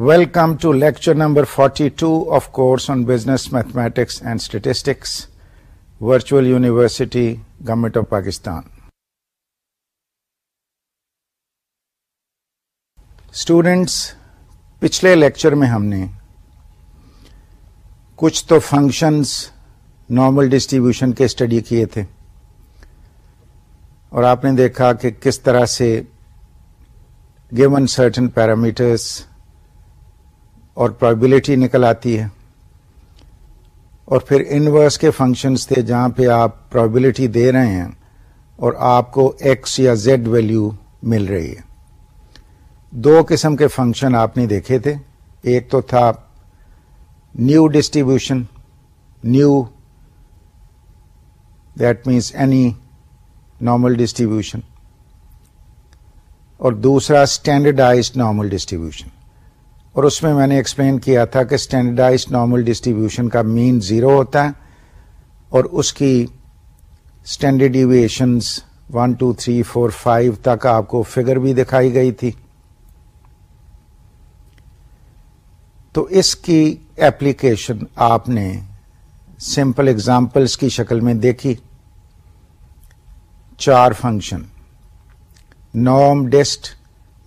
Welcome to lecture number forty two of course on business mathematics and statistics virtual university government of Pakistan students پچھلے lecture میں ہم نے کچھ تو functions normal distribution کے study کیے تھے اور آپ نے دیکھا کہ کس طرح سے گیون سرٹن پیرامیٹرس اور پرابلٹی نکل آتی ہے۔ اور پھر انورس کے فنکشنز تھے جہاں پہ آپ پرابلٹی دے رہے ہیں اور آپ کو ایکس یا زیڈ ویلو مل رہی ہے۔ دو قسم کے فنکشن آپ نے دیکھے تھے۔ ایک تو تھا new distribution new that means any normal distribution اور دوسرا اسٹینڈرڈائزڈ نارمل ڈسٹریبیوشن اور اس میں میں نے ایکسپلین کیا تھا کہ اسٹینڈرڈائزڈ نارمل ڈسٹریبیوشن کا مین زیرو ہوتا ہے اور اس کی standard deviations one two three four five تک آپ کو فگر بھی دکھائی گئی تھی۔ تو اس کی ایپلیکیشن آپ نے سمپل اگزامپلس کی شکل میں دیکھی۔ چار فنکشن نام ڈسٹ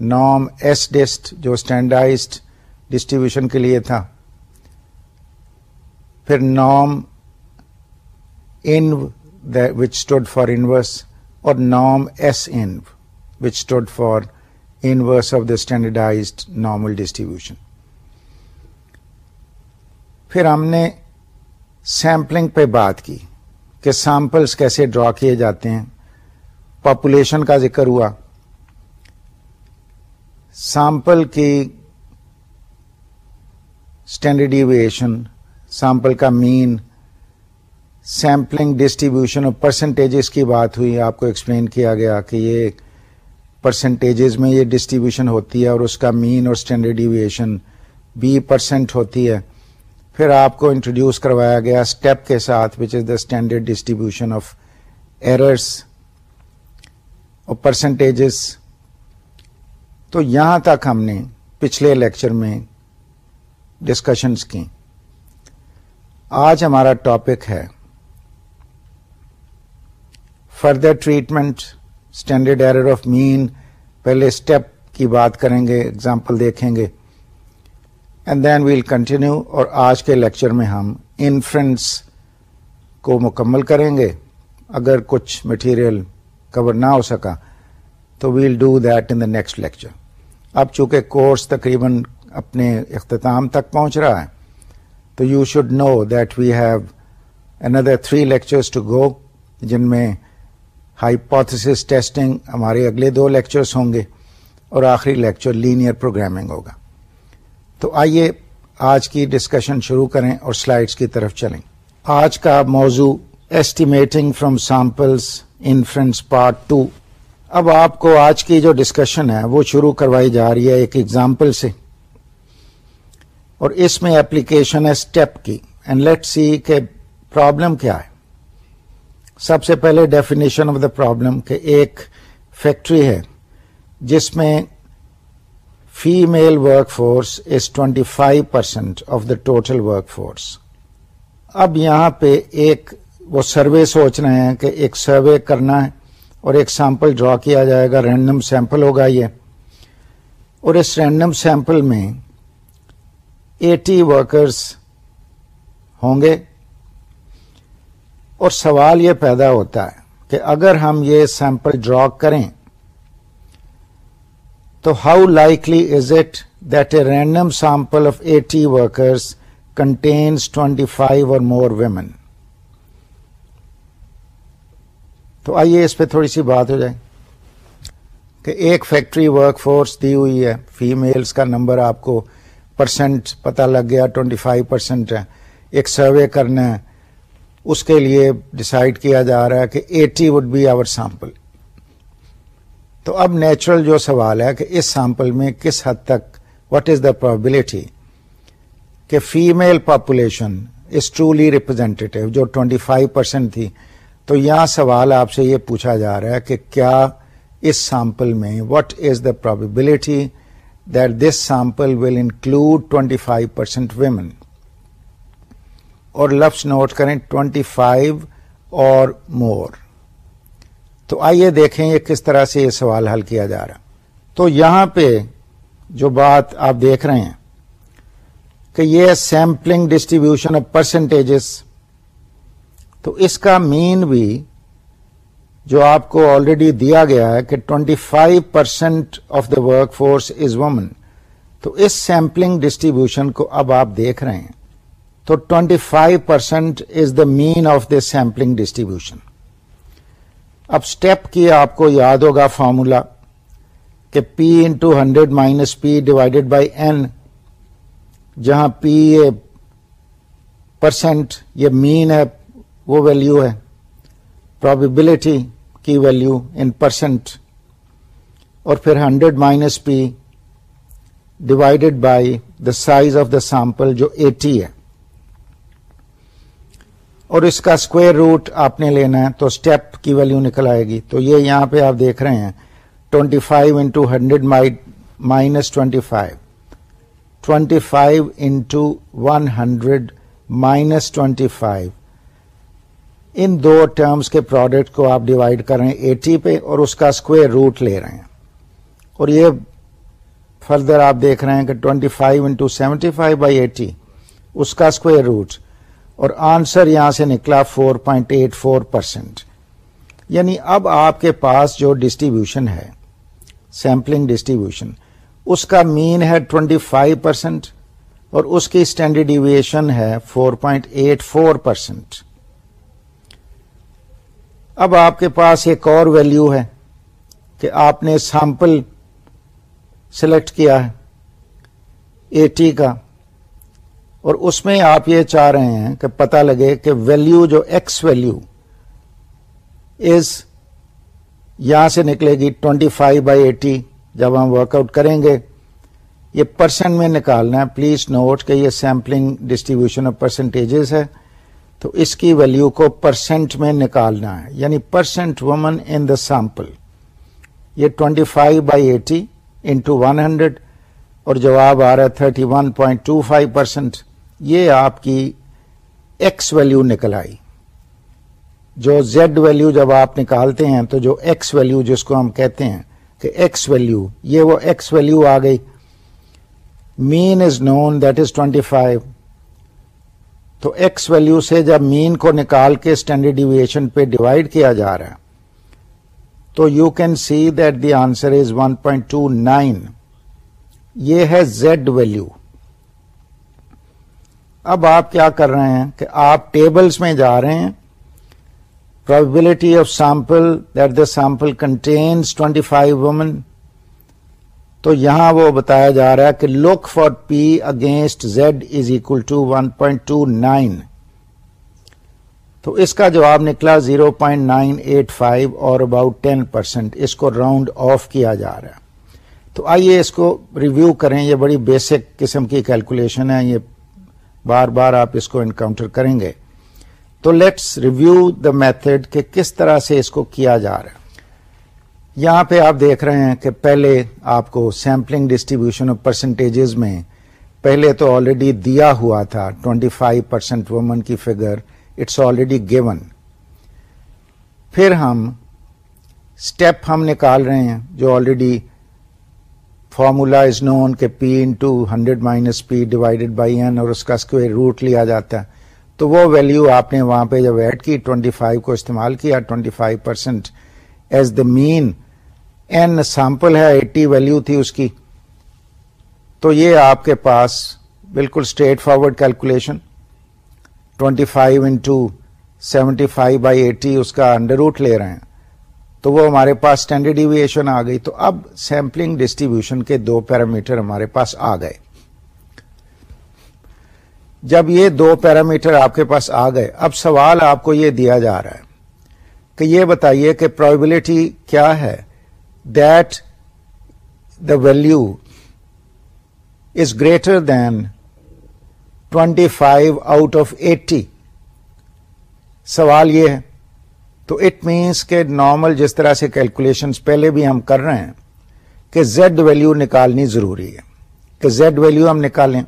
نام ایس ڈسٹ جو اسٹینڈرڈائزڈ ڈسٹریبیوشن کے لیے تھا۔ پھر نام ان وچ اسٹوڈ فار انورس اور نام S in which stood for inverse of the standardized normal distribution پھر ہم نے سیمپلنگ پہ بات کی کہ سیمپلس کیسے ڈرا کیے جاتے ہیں۔ پاپولیشن کا ذکر ہوا۔ سیمپل کی اسٹینڈرڈ ڈیویشن سیمپل کا مین سیمپلنگ ڈسٹریبیوشن اور پرسنٹیجز کی بات ہوئی، آپ کو ایکسپلین کیا گیا کہ یہ پرسنٹیجز میں یہ ڈسٹریبیوشن ہوتی ہے اور اس کا مین اور اسٹینڈرڈ ڈیویشن بی پرسینٹ ہوتی ہے۔ پھر آپ کو انٹروڈیوس کروایا گیا اسٹیپ کے ساتھ which is the standard distribution of errors اور پرسنٹیجز تو یہاں تک ہم نے پچھلے لیکچر میں ڈسکشنس کی۔ آج ہمارا ٹاپک ہے further treatment standard error of mean پہلے اسٹیپ کی بات کریں گے اگزامپل دیکھیں گے۔ اینڈ دین ویل کنٹینیو اور آج کے لیکچر میں ہم انفرنس کو مکمل کریں گے۔ اگر کچھ مٹیریل کور نہ ہو سکا تو we'll do that in the next lecture اب چونکہ کورس تقریباً اپنے اختتام تک پہنچ رہا ہے۔ تو you should know that we have another three lectures to go جن میں ہائیپوتھس ٹیسٹنگ ہمارے اگلے دو لیکچرس ہوں گے اور آخری لیکچر لینئر پروگرامنگ ہوگا۔ تو آئیے آج کی ڈسکشن شروع کریں اور سلائڈس کی طرف چلیں۔ آج کا موضوع estimating from samples inference part two اب آپ کو آج کی جو ڈسکشن ہے وہ شروع کروائی جا رہی ہے ایک ایگزامپل سے۔ اور اس میں اپلیکیشن ہے اسٹیپ کی۔ اینڈ لیٹ سی کہ پرابلم کیا ہے۔ سب سے پہلے ڈیفینیشن آف دا پرابلم کہ ایک فیکٹری ہے جس میں female work force is twenty five percent of the total work force اب یہاں پہ ایک وہ سروے سوچ رہے ہیں کہ ایک سروے کرنا ہے اور ایک سیمپل ڈرا کیا جائے گا۔ رینڈم سیمپل ہوگا یہ۔ اور اس رینڈم سیمپل میں ایٹی ورکرز ہوں گے۔ اور سوال یہ پیدا ہوتا ہے کہ اگر ہم یہ سیمپل ڈرا کریں تو how likely is it that a random sample of eighty workers contains twenty five or more women تو آئیے اس پہ تھوڑی سی بات ہو جائے کہ ایک فیکٹری ورک فورس دی ہوئی ہے فیمیلز کا نمبر آپ کو پرسنٹ پتا لگ گیا ٹوینٹی فائیو پرسینٹ ہے۔ ایک سروے کرنا ہے، اس کے لیے ڈسائڈ کیا جا رہا ہے کہ eighty would be our sample تو اب نیچرل جو سوال ہے کہ اس سیمپل میں کس حد تک وٹ از دا پرابلٹی کہ female population is truly representative جو ٹوینٹی فائیو پرسینٹ تھی۔ تو یہاں سوال آپ سے یہ پوچھا جا رہا ہے کہ کیا اس سیمپل میں what is the probability that this sample will include 25% women. اور لفظ نوٹ کریں 25 اور مور تو آئیے دیکھیں یہ کس طرح سے یہ سوال حل کیا جا رہا تو یہاں پہ جو بات آپ دیکھ رہے ہیں کہ یہ سیمپلنگ ڈسٹریبیوشن آف پرسنٹیجز تو اس کا مین بھی جو آپ کو آلریڈی دیا گیا ہے کہ 25% five percent of the work force is woman تو اس سیمپلنگ ڈسٹریبیوشن کو اب آپ دیکھ رہے ہیں. تو 25% five percent is the mean of the sampling distribution اب اسٹیپ کی آپ کو یاد ہوگا فارمولا کہ P into hundred minus P divided by N جہاں پی پرسینٹ یہ مین ہے، وہ ویلو ہے. پرابیبلٹی کی ویلو ان پرسینٹ اور پھر hundred minus P divided by the size of the sample جو ایٹی ہے۔ اور اس کا اسکوئر روٹ آپ نے لینا ہے تو اسٹیپ کی ویلو نکل آئے گی۔ تو یہ یہاں پہ آپ دیکھ رہے ہیں۔ Twenty five into hundred minus twenty five twenty five into one hundred minus twenty five ان دو ٹرمز کے پروڈکٹ کو آپ ڈیوائڈ کر رہے ہیں ایٹی پہ اور اس کا اسکوئر روٹ لے رہے ہیں۔ اور یہ فردر آپ دیکھ رہے ہیں کہ twenty five into seventy five by eighty اس کا اسکوئر روٹ اور آنسر یہاں سے نکلا 4.84 پرسینٹ یعنی اب آپ کے پاس جو ڈسٹریبیوشن ہے سیمپلنگ ڈسٹریبیوشن اس کا مین ہے 25 پرسینٹ اور اس کی اسٹینڈرڈ ڈیویشن ہے 4.84 پرسینٹ اب آپ کے پاس ایک اور ویلیو ہے کہ آپ نے سیمپل سلیکٹ کیا ہے ایٹی کا اور اس میں آپ یہ چاہ رہے ہیں کہ پتہ لگے کہ ویلو جو ایکس ویلو از یہاں سے نکلے گی ٹوینٹی فائیو بائی ایٹی جب ہم ورک آؤٹ کریں گے یہ پرسنٹ میں نکالنا ہے۔ پلیز نوٹ کہ یہ سیمپلنگ ڈسٹریبیوشن آف پرسنٹیجز ہے۔ تو اس کی ویلو کو پرسنٹ میں نکالنا ہے یعنی percent woman in the sample یہ twenty five by eighty into one hundred اور جواب آ رہا ہے thirty one point two five percent یہ آپ کی ایکس ویلو نکل آئی۔ جو زیڈ ویلو جب آپ نکالتے ہیں تو جو ایکس ویلو جس کو ہم کہتے ہیں کہ ایکس ویلو یہ وہ ایکس ویلو آ گئی۔ Mean is known that is twenty five تو ایکس ویلو سے جب مین کو نکال کے اسٹینڈرڈ ڈیویشن پہ ڈیوائڈ کیا جا رہا ہے، تو you can see that the answer is one point two nine یہ ہے زیڈ ویلو اب آپ کیا کر رہے ہیں کہ آپ ٹیبلز میں جا رہے ہیں probability of sample that the sample contains twenty five woman تو یہاں وہ بتایا جا رہا ہے کہ look for P against Z is equal to one point two nine تو اس کا جواب نکلا zero point nine eight five اور اباؤٹ ٹین پرسینٹ اس کو راؤنڈ آف کیا جا رہا ہے۔ تو آئیے اس کو ریویو کریں۔ یہ بڑی بیسک قسم کی کیلکولیشن ہے۔ یہ بار بار آپ اس کو انکاؤنٹر کریں گے۔ تو لیٹس ریویو دا میتھڈ کہ کس طرح سے اس کو کیا جا رہا ہے۔ یہاں پہ آپ دیکھ رہے ہیں کہ پہلے آپ کو سیمپلنگ ڈسٹریبیوشن آف پرسنٹیجز میں پہلے تو آلریڈی دیا ہوا تھا 25% فائیو پرسینٹ وومن کی فگر اٹس آلریڈی گیون پھر ہم اسٹیپ ہم نکال رہے ہیں جو آلریڈی فارمولا از نون کہ P into hundred minus P divided by N اور اس کا اسکوئر روٹ لیا جاتا ہے۔ تو وہ ویلو آپ نے وہاں پہ جب ایڈ کی ٹوینٹی فائیو کو استعمال کیا twenty five percent as the mean N sample ہے ایٹی ویلو تھی اس کی، تو یہ آپ کے پاس بالکل straightforward calculation twenty five into seventy five by eighty اس کا انڈر روٹ لے رہے ہیں، تو وہ ہمارے پاس اسٹینڈرڈ ڈیویشن آ گئی، تو اب سیمپلنگ ڈسٹریبیوشن کے دو پیرامیٹر ہمارے پاس آ گئے۔ جب یہ دو پیرامیٹر آپ کے پاس آ گئے، اب سوال آپ کو یہ دیا جا رہا ہے کہ یہ بتائیے کہ پرابلٹی کیا ہے؟ That the value is greater than twenty five out of eighty سوال یہ ہے، تو اٹ مینس کہ نارمل جس طرح سے کیلکولیشن پہلے بھی ہم کر رہے ہیں، کہ زیڈ ویلو نکالنی ضروری ہے۔ کہ زیڈ ویلو ہم نکالیں،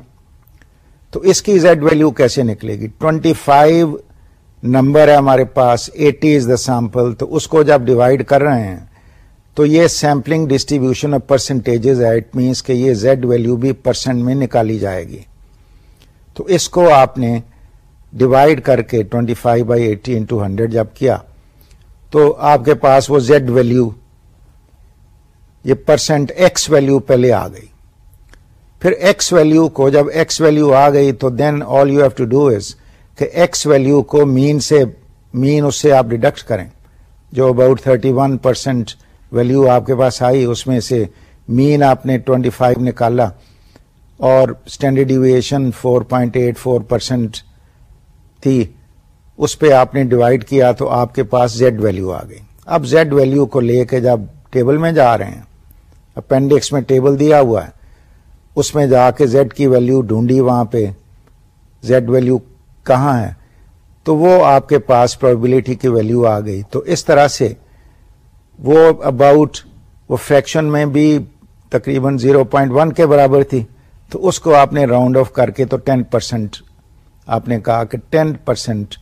تو اس کی زیڈ ویلو کیسے نکلے گی؟ ٹوینٹی فائیو نمبر ہے ہمارے پاس ایٹی از دا سیمپل تو اس کو جب ڈیوائڈ کر رہے ہیں تو یہ سیمپلنگ ڈسٹریبیوشن آف پرسنٹیجز ہے. اٹ مینس کہ یہ زیڈ ویلو بھی پرسنٹ میں نکالی جائے گی. تو اس کو آپ نے ڈیوائڈ کر کے twenty five by eighty into hundred جب کیا، تو آپ کے پاس وہ زیڈ ویلو یہ پرسنٹ ایکس ویلو پہلے آ گئی. پھر ایکس ویلو کو جب ایکس ویلو آ گئی، تو then all you have to do is کہ ایکس ویلو کو مین سے مین اس سے آپ ڈیڈکٹ کریں، جو about thirty one percent value آپ کے پاس آئی، اس میں سے مین آپ نے ٹوینٹی فائیو نکالا اور standard deviation four point eight, four percent تھی۔ اس پہ آپ نے ڈیوائڈ کیا تو آپ کے پاس زیڈ ویلو آ گئی۔ اب زیڈ ویلو کو لے کے جب ٹیبل میں جا رہے ہیں، اپینڈکس میں ٹیبل دیا ہوا ہے، اس میں جا کے زیڈ کی ویلو ڈھونڈی وہاں پہ۔ زیڈ ویلو کہاں ہے؟ تو وہ آپ کے پاس پروبلٹی کی ویلو آ گئی۔ تو اس طرح سے وہ اباؤٹ وہ فریکشن میں بھی تقریباً زیرو پوائنٹ ون کے برابر تھی، تو اس کو آپ نے راؤنڈ آف کر کے تو ٹین پرسینٹ آپ نے کہا کہ ٹین پرسینٹ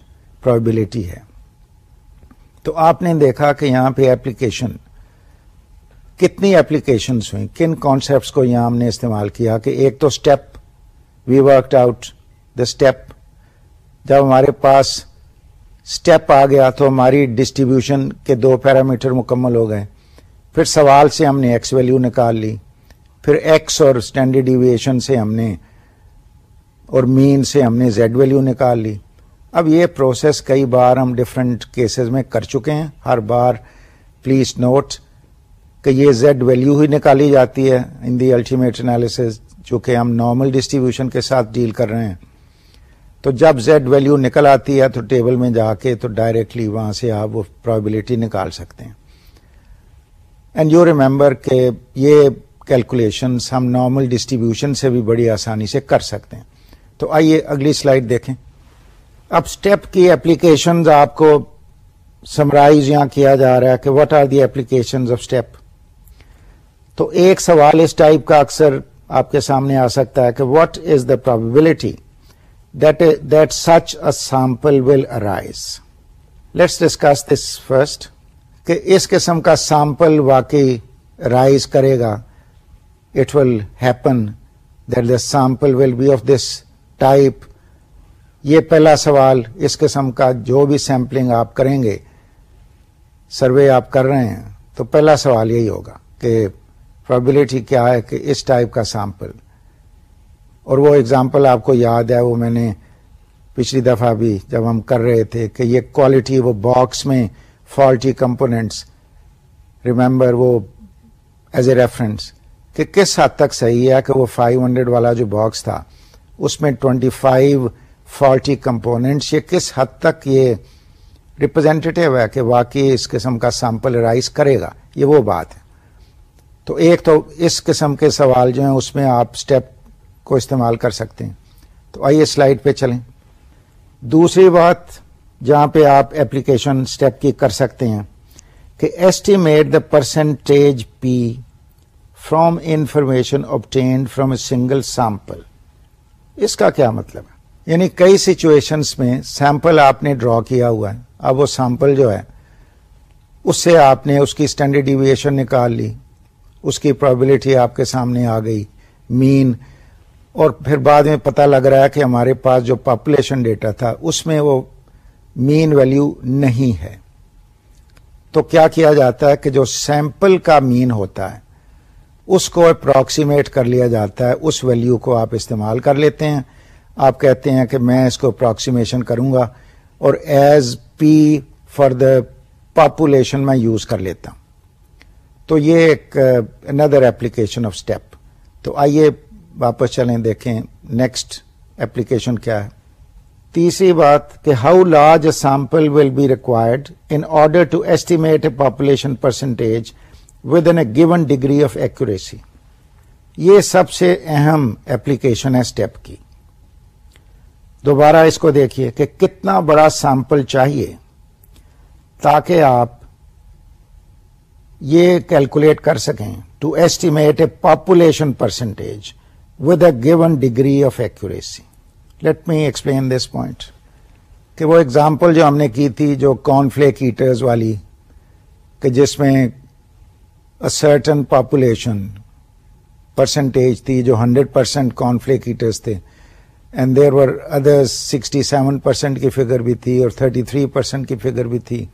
پروبلٹی ہے۔ تو آپ نے دیکھا کہ یہاں پہ ایپلیکیشن کتنی ایپلیکیشنس ہوئی کن کانسیپٹس کو یہاں ہم نے استعمال کیا کہ ایک تو step we work out the step جب ہمارے پاس اسٹیپ آ گیا تو ہماری ڈسٹریبیوشن کے دو پیرامیٹر مکمل ہو گئے۔ پھر سوال سے ہم نے ایکس ویلو نکال لی۔ پھر ایکس اور اسٹینڈرڈ ڈیویشن سے ہم نے اور مین سے ہم نے زیڈ ویلو نکال لی۔ اب یہ پروسیس کئی بار ہم ڈفرینٹ کیسز میں کر چکے ہیں۔ ہر بار پلیز نوٹ کہ یہ زیڈ ویلو ہی نکالی جاتی ہے۔ ان دی الٹیمیٹ انالیس چونکہ ہم نارمل ڈسٹریبیوشن کے ساتھ ڈیل کر رہے ہیں۔ تو جب زیڈ ویلو نکل آتی ہے تو ٹیبل میں جا کے تو ڈائریکٹلی وہاں سے آپ وہ پرابلٹی نکال سکتے ہیں۔ اینڈ یو ریمبر کہ یہ کیلکولیشن ہم نارمل ڈسٹریبیوشن سے بھی بڑی آسانی سے کر سکتے ہیں۔ تو آئیے اگلی سلائڈ دیکھیں۔ اب اسٹیپ کی ایپلیکیشن آپ کو سمرائز یہاں کیا جا رہا ہے کہ what are the application of step تو ایک سوال اس ٹائپ کا اکثر آپ کے سامنے آ سکتا ہے کہ what is the probability that such a sample will arise let's discuss this first کہ اس قسم کا سیمپل واقعی رائز کرے گا. It will happen that the sample will be of this type یہ پہلا سوال اس قسم کا جو بھی سیمپلنگ آپ کریں گے سروے آپ کر رہے ہیں، تو پہلا سوال یہی ہوگا کہ پرابلٹی کیا ہے کہ اس ٹائپ کا سیمپل اور وہ اگزامپل آپ کو یاد ہے، وہ میں نے پچھلی دفعہ بھی جب ہم کر رہے تھے کہ یہ کوالٹی وہ باکس میں فالٹی کمپوننٹس ریمبر وہ ایز اے ریفرنس کہ کس حد تک صحیح ہے کہ وہ 500 والا جو باکس تھا، اس میں 25 فالٹی کمپوننٹس یہ کس حد تک یہ ریپرزینٹیو ہے کہ واقعی اس قسم کا سیمپل رائز کرے گا؟ یہ وہ بات ہے۔ تو ایک تو اس قسم کے سوال جو ہیں، اس میں آپ اسٹیپ کو استعمال کر سکتے ہیں۔ تو آئیے سلائڈ پہ چلیں۔ دوسری بات جہاں پہ آپ ایپلیکیشن اسٹیپ کی کر سکتے ہیں کہ estimate the percentage P from information obtained from a single sample اس کا کیا مطلب ہے؟ یعنی کئی سچویشنس میں سیمپل آپ نے ڈرا کیا ہوا ہے۔ اب وہ سیمپل جو ہے، اس سے آپ نے اس کی اسٹینڈرڈ ڈیویشن نکال لی۔ اس کی پرابلٹی آپ کے سامنے آ گئی۔ مین اور پھر بعد میں پتہ لگ رہا ہے کہ ہمارے پاس جو پاپولیشن ڈیٹا تھا، اس میں وہ مین ویلیو نہیں ہے۔ تو کیا کیا جاتا ہے کہ جو سیمپل کا مین ہوتا ہے، اس کو اپروکسیمیٹ کر لیا جاتا ہے، اس ویلیو کو آپ استعمال کر لیتے ہیں۔ آپ کہتے ہیں کہ میں اس کو اپروکسیمیشن کروں گا اور as P for the population میں یوز کر لیتا ہوں۔ تو یہ ایک اندر ایپلیکیشن آف اسٹیپ تو آئیے واپس چلیں، دیکھیں نیکسٹ ایپلیکیشن کیا ہے۔ تیسری بات کہ how large a sample will be required in order to estimate a population percentage within a given degree of accuracy یہ سب سے اہم ایپلیکیشن ہے اسٹیپ کی۔ دوبارہ اس کو دیکھیے کہ کتنا بڑا سیمپل چاہیے تاکہ آپ یہ کیلکولیٹ کر سکیں۔ To estimate a population percentage with a given degree of accuracy let me explain this point کہ وہ اگزامپل جو ہم نے کی تھی جو کارن فلیک ایٹرز والی، کہ جس میں سرٹن پاپولیشن پرسنٹیج تھی جو hundred percent corn flake eaters تھے and there were other sixty seven percent کی فگر بھی تھی اور تھرٹی تھری پرسینٹ کی فگر بھی تھی۔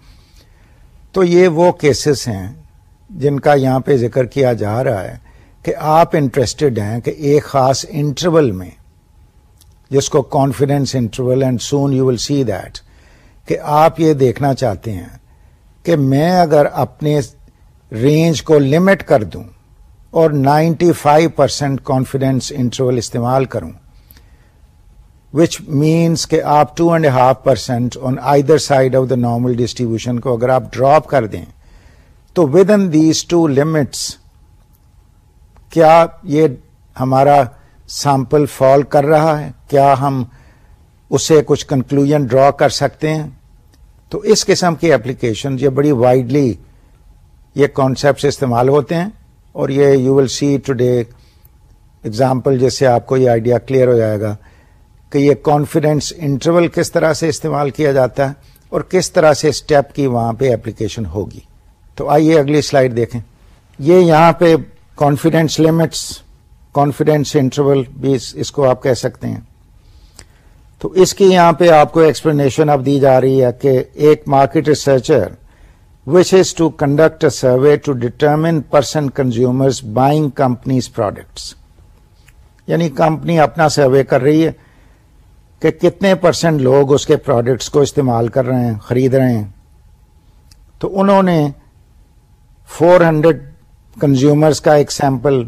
تو یہ وہ کیسز ہیں جن کا یہاں پہ ذکر کیا جا رہا ہے۔ کہ آپ انٹرسٹڈ ہیں کہ ایک خاص انٹرول میں، جس کو confidence interval and soon you will see that کہ آپ یہ دیکھنا چاہتے ہیں کہ میں اگر اپنے رینج کو لمٹ کر دوں اور ninety five percent confidence interval استعمال کروں وچ مینس کہ آپ two and half percent on either side of the normal distribution کو اگر آپ ڈراپ کر دیں، تو within these two limits کیا یہ ہمارا سیمپل فال کر رہا ہے؟ کیا ہم اسے کچھ کنکلوژ ڈرا کر سکتے ہیں؟ تو اس قسم کی اپلیکیشن یہ بڑی وائڈلی یہ کانسیپٹ استعمال ہوتے ہیں اور یہ you will see today example جیسے آپ کو یہ آئیڈیا کلیئر ہو جائے گا کہ یہ کانفیڈینس انٹرول کس طرح سے استعمال کیا جاتا ہے اور کس طرح سے اسٹیپ کی وہاں پہ اپلیکیشن ہوگی۔ تو آئیے اگلی سلائڈ دیکھیں۔ یہ یہاں پہ کانفیڈینس لمٹس کانفیڈینس انٹرول بھی اس کو آپ کہہ سکتے ہیں۔ تو اس کی یہاں پہ آپ کو ایکسپلینیشن اب دی جا رہی ہے کہ ایک market researcher which is to conduct a survey to determine person consumers buying companies products یعنی کمپنی اپنا سروے کر رہی ہے کہ کتنے پرسنٹ لوگ اس کے پروڈکٹس کو استعمال کر رہے ہیں، خرید رہے ہیں۔ تو انہوں نے فور ہنڈریڈ کنزیومرس کا ایک سیمپل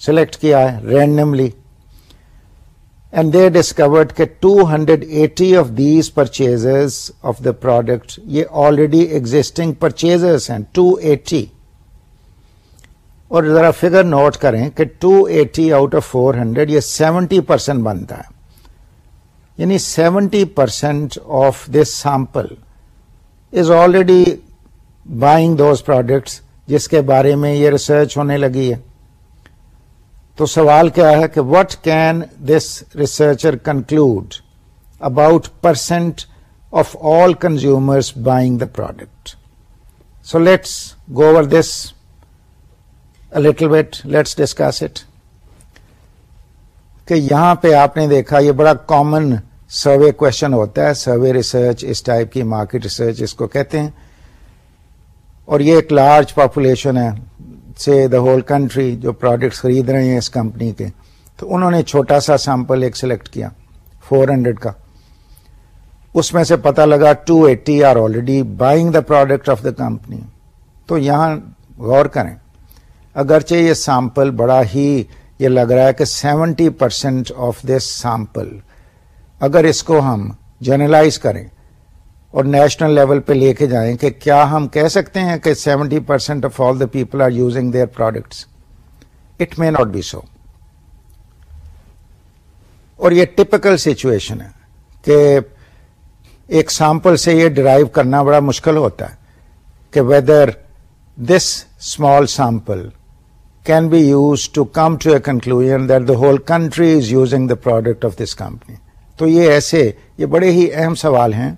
سلیکٹ کیا ہے رینڈملی اینڈ دے ڈسکورڈ کہ two hundred eighty of these purchase of the product یہ آلریڈی ایگزٹنگ پرچیزرس ہیں ٹو ایٹی اور ذرا فگر نوٹ کریں کہ two eighty out of four hundred یہ سیونٹی پرسینٹ بنتا ہے یعنی seventy percent of this sample is already buying those products جس کے بارے میں یہ ریسرچ ہونے لگی ہے۔ تو سوال کیا ہے کہ what can this researcher conclude about percent of all consumers buying the product so let's go over this little wait let's discuss it کہ یہاں پہ آپ نے دیکھا یہ بڑا کامن سروے کوشچن ہوتا ہے۔ سروے ریسرچ اس ٹائپ کی مارکیٹ ریسرچ اس کو کہتے ہیں۔ اور یہ ایک لارج پاپولیشن ہے سے دا ہول کنٹری جو پروڈکٹس خرید رہے ہیں اس کمپنی کے۔ تو انہوں نے چھوٹا سا سیمپل ایک سلیکٹ کیا فور ہنڈریڈ کا۔ اس میں سے پتا لگا two eighty are already buying the product of the company تو یہاں غور کریں، اگرچہ یہ سیمپل بڑا ہی، یہ لگ رہا ہے کہ seventy percent of this sample اگر اس کو ہم جرنلائز کریں اور نیشنل لیول پہ لے کے جائیں کہ کیا ہم کہہ سکتے ہیں کہ seventy percent of all the people are using their products it may not be so اور یہ ٹپکل سچویشن ہے کہ ایک سیمپل سے یہ ڈرائیو کرنا بڑا مشکل ہوتا ہے کہ whether this small sample can be use to come to a conclusion that the whole country is using the product of this company تو یہ ایسے یہ بڑے ہی اہم سوال ہیں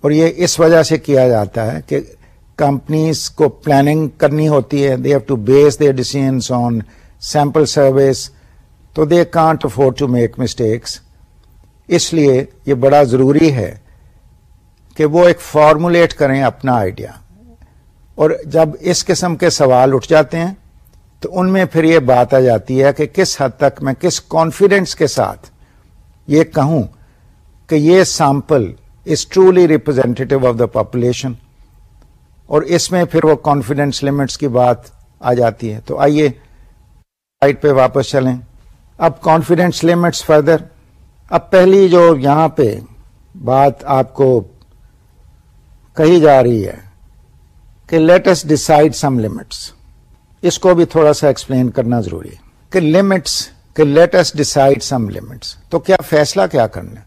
اور یہ اس وجہ سے کیا جاتا ہے کہ کمپنیز کو پلاننگ کرنی ہوتی ہے۔ They have to base their decisions on sample service تو they can't afford to make mistakes اس لیے یہ بڑا ضروری ہے کہ وہ ایک فارمولیٹ کریں اپنا آئیڈیا اور جب اس قسم کے سوال اٹھ جاتے ہیں، تو ان میں پھر یہ بات آ جاتی ہے کہ کس حد تک میں کس کانفیڈینس کے ساتھ یہ کہوں کہ یہ sample is truly representative of the population اور اس میں پھر وہ کانفیڈینس لمٹس کی بات آ جاتی ہے۔ تو آئیے سائٹ پہ واپس چلیں۔ اب کانفیڈینس لمٹس فردر اب پہلی جو یہاں پہ بات آپ کو کہی جا رہی ہے کہ لیٹس ڈسائڈ سم لمٹس اس کو بھی تھوڑا سا ایکسپلین کرنا ضروری ہے کہ لمٹس کہ لیٹس ڈسائڈ سم لمٹس تو کیا فیصلہ کیا کرنا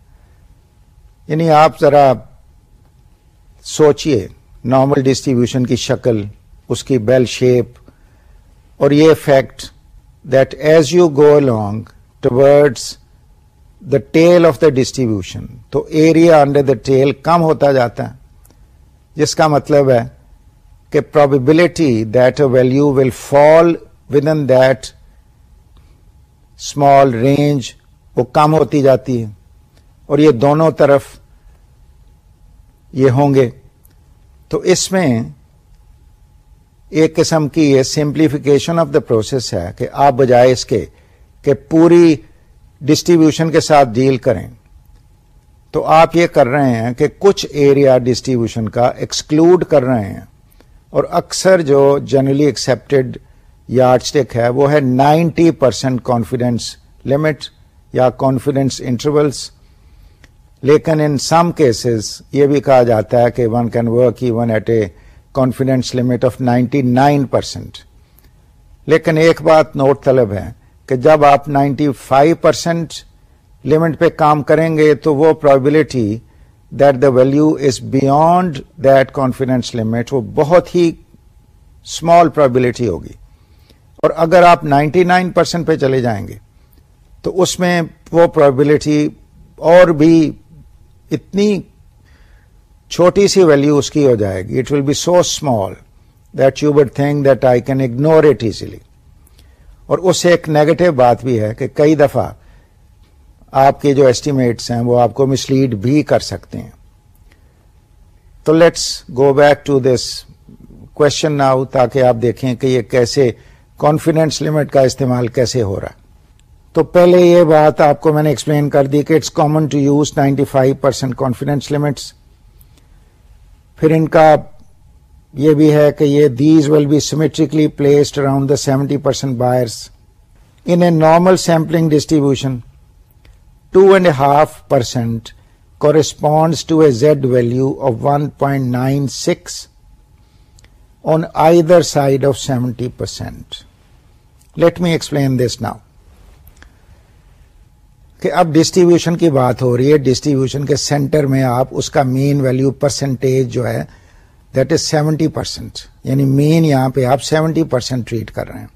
یعنی آپ ذرا سوچئے نارمل ڈسٹریبیوشن کی شکل، اس کی بیل شیپ اور یہ fact that as you go along towards the tail of the distribution تو ایریا انڈر دا ٹیل کم ہوتا جاتا ہے، جس کا مطلب ہے کہ probability that a value will fall within that small range وہ کم ہوتی جاتی ہے۔ اور یہ دونوں طرف یہ ہوں گے۔ تو اس میں ایک قسم کی یہ سمپلیفیکیشن آف دا پروسیس ہے کہ آپ بجائے اس کے کہ پوری ڈسٹریبیوشن کے ساتھ ڈیل کریں۔ تو آپ یہ کر رہے ہیں کہ کچھ ایریا ڈسٹریبیوشن کا ایکسکلوڈ کر رہے ہیں اور اکثر جو جنرلی ایکسپٹیڈ یارڈ اسٹک ہے وہ ہے نائنٹی پرسینٹ کانفیڈینس لمٹ یا کانفیڈینس انٹرولس لیکن ان سم کیسز یہ بھی کہا جاتا ہے کہ one can work even at a confidence limit of ninety nine percent لیکن ایک بات نوٹ طلب ہے کہ جب آپ نائنٹی فائیو پرسینٹ لمٹ پہ کام کریں گے تو وہ probability that the value is beyond that confidence limit وہ بہت ہی اسمال پرابلٹی ہوگی۔ اور اگر آپ نائنٹی نائن پرسینٹ پہ چلے جائیں گے تو اس میں وہ پرابلٹی اور بھی اتنی چھوٹی سی ویلو اس کی ہو جائے گی. It will be so small that you would think that I can ignore it easily اور اس سے ایک نیگیٹو بات بھی ہے کہ کئی دفعہ آپ کے جو ایسٹیمیٹس ہیں وہ آپ کو مسلیڈ بھی کر سکتے ہیں. تو let's go back to this question now تاکہ آپ دیکھیں کہ یہ کیسے کانفیڈینس لمٹ کا استعمال کیسے ہو رہا ہے. تو پہلے یہ بات آپ کو میں نے ایکسپلین کر دی کہ it's common to use ninety five percent confidence limits پھر ان کا یہ بھی ہے کہ یہ these will be symmetrically placed around the seventy percent buyers in a normal sampling distribution two and half percent corresponds to a Z value of one point nine six on either side of seventy percent let me explain this now کہ اب distribution کی بات ہو رہی ہے distribution کے centre میں آپ اس کا مین ویلو پرسنٹیج جو ہے دیٹ از سیونٹی پرسینٹ یعنی مین یہاں پہ آپ سیونٹی پرسینٹ ٹریٹ کر رہے ہیں۔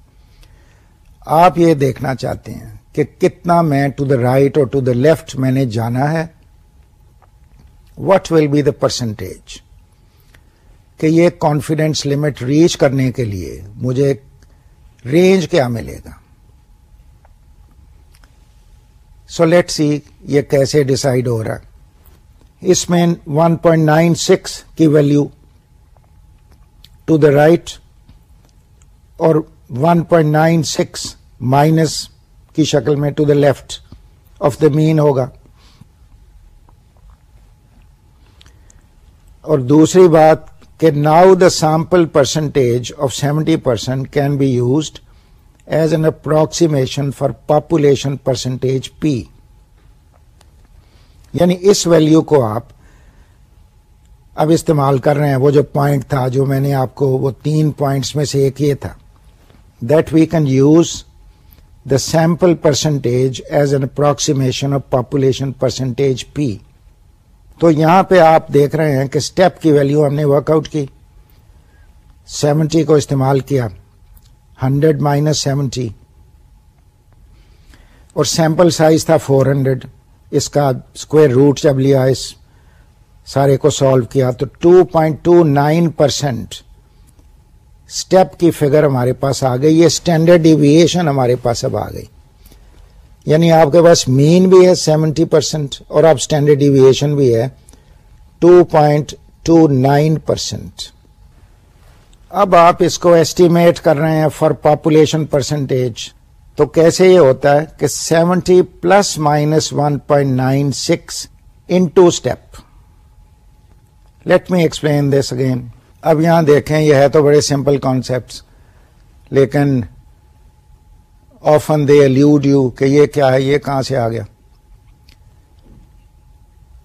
آپ یہ دیکھنا چاہتے ہیں کہ کتنا میں ٹو دا رائٹ اور ٹو دا لیفٹ میں نے جانا ہے۔ What will be the percentage کہ یہ کانفیڈینس لمٹ ریچ کرنے کے لیے مجھے رینج کیا ملے گا؟ سو لیٹ سی یہ کیسے ڈسائڈ ہو رہا اس میں 1.96 کی ویلو ٹو دا رائٹ اور 1.96 مائنس کی شکل میں to the left of the mean ہوگا۔ اور دوسری بات کہ now the sample percentage of seventy percent can be used as an approximation for population percentage P یعنی اس ویلو کو آپ اب استعمال کر رہے ہیں۔ وہ جو پوائنٹ تھا جو میں نے آپ کو وہ تین پوائنٹس میں سے ایک یہ تھا۔ That we can use the sample percentage as an approximation of population percentage P تو یہاں پہ آپ دیکھ رہے ہیں کہ اسٹیپ کی ویلو ہم نے ورک آؤٹ کی۔ سیونٹی کو استعمال کیا۔ ہنڈریڈ مائنس سیونٹی اور سیمپل سائز تھا فور ہنڈریڈ اس کا اسکوئر روٹ جب لیا اس سارے کو سالو کیا تو two point two nine percent step کی فگر ہمارے پاس آ گئی، یہ اسٹینڈرڈ ڈیویشن ہمارے پاس اب آ گئی۔ یعنی آپ کے پاس مین بھی ہے سیونٹی پرسینٹ اور آپ اسٹینڈرڈ ڈیویشن بھی ہے two point two nine percent اب آپ اس کو ایسٹیمیٹ کر رہے ہیں فار پاپولیشن پرسنٹیج تو کیسے یہ ہوتا ہے کہ seventy plus minus one point nine six into step let me explain this again اب یہاں دیکھیں، یہ ہے تو بڑے سمپل کانسپٹ لیکن آفن دے الوڈ یو کہ یہ کیا ہے، یہ کہاں سے آ گیا؟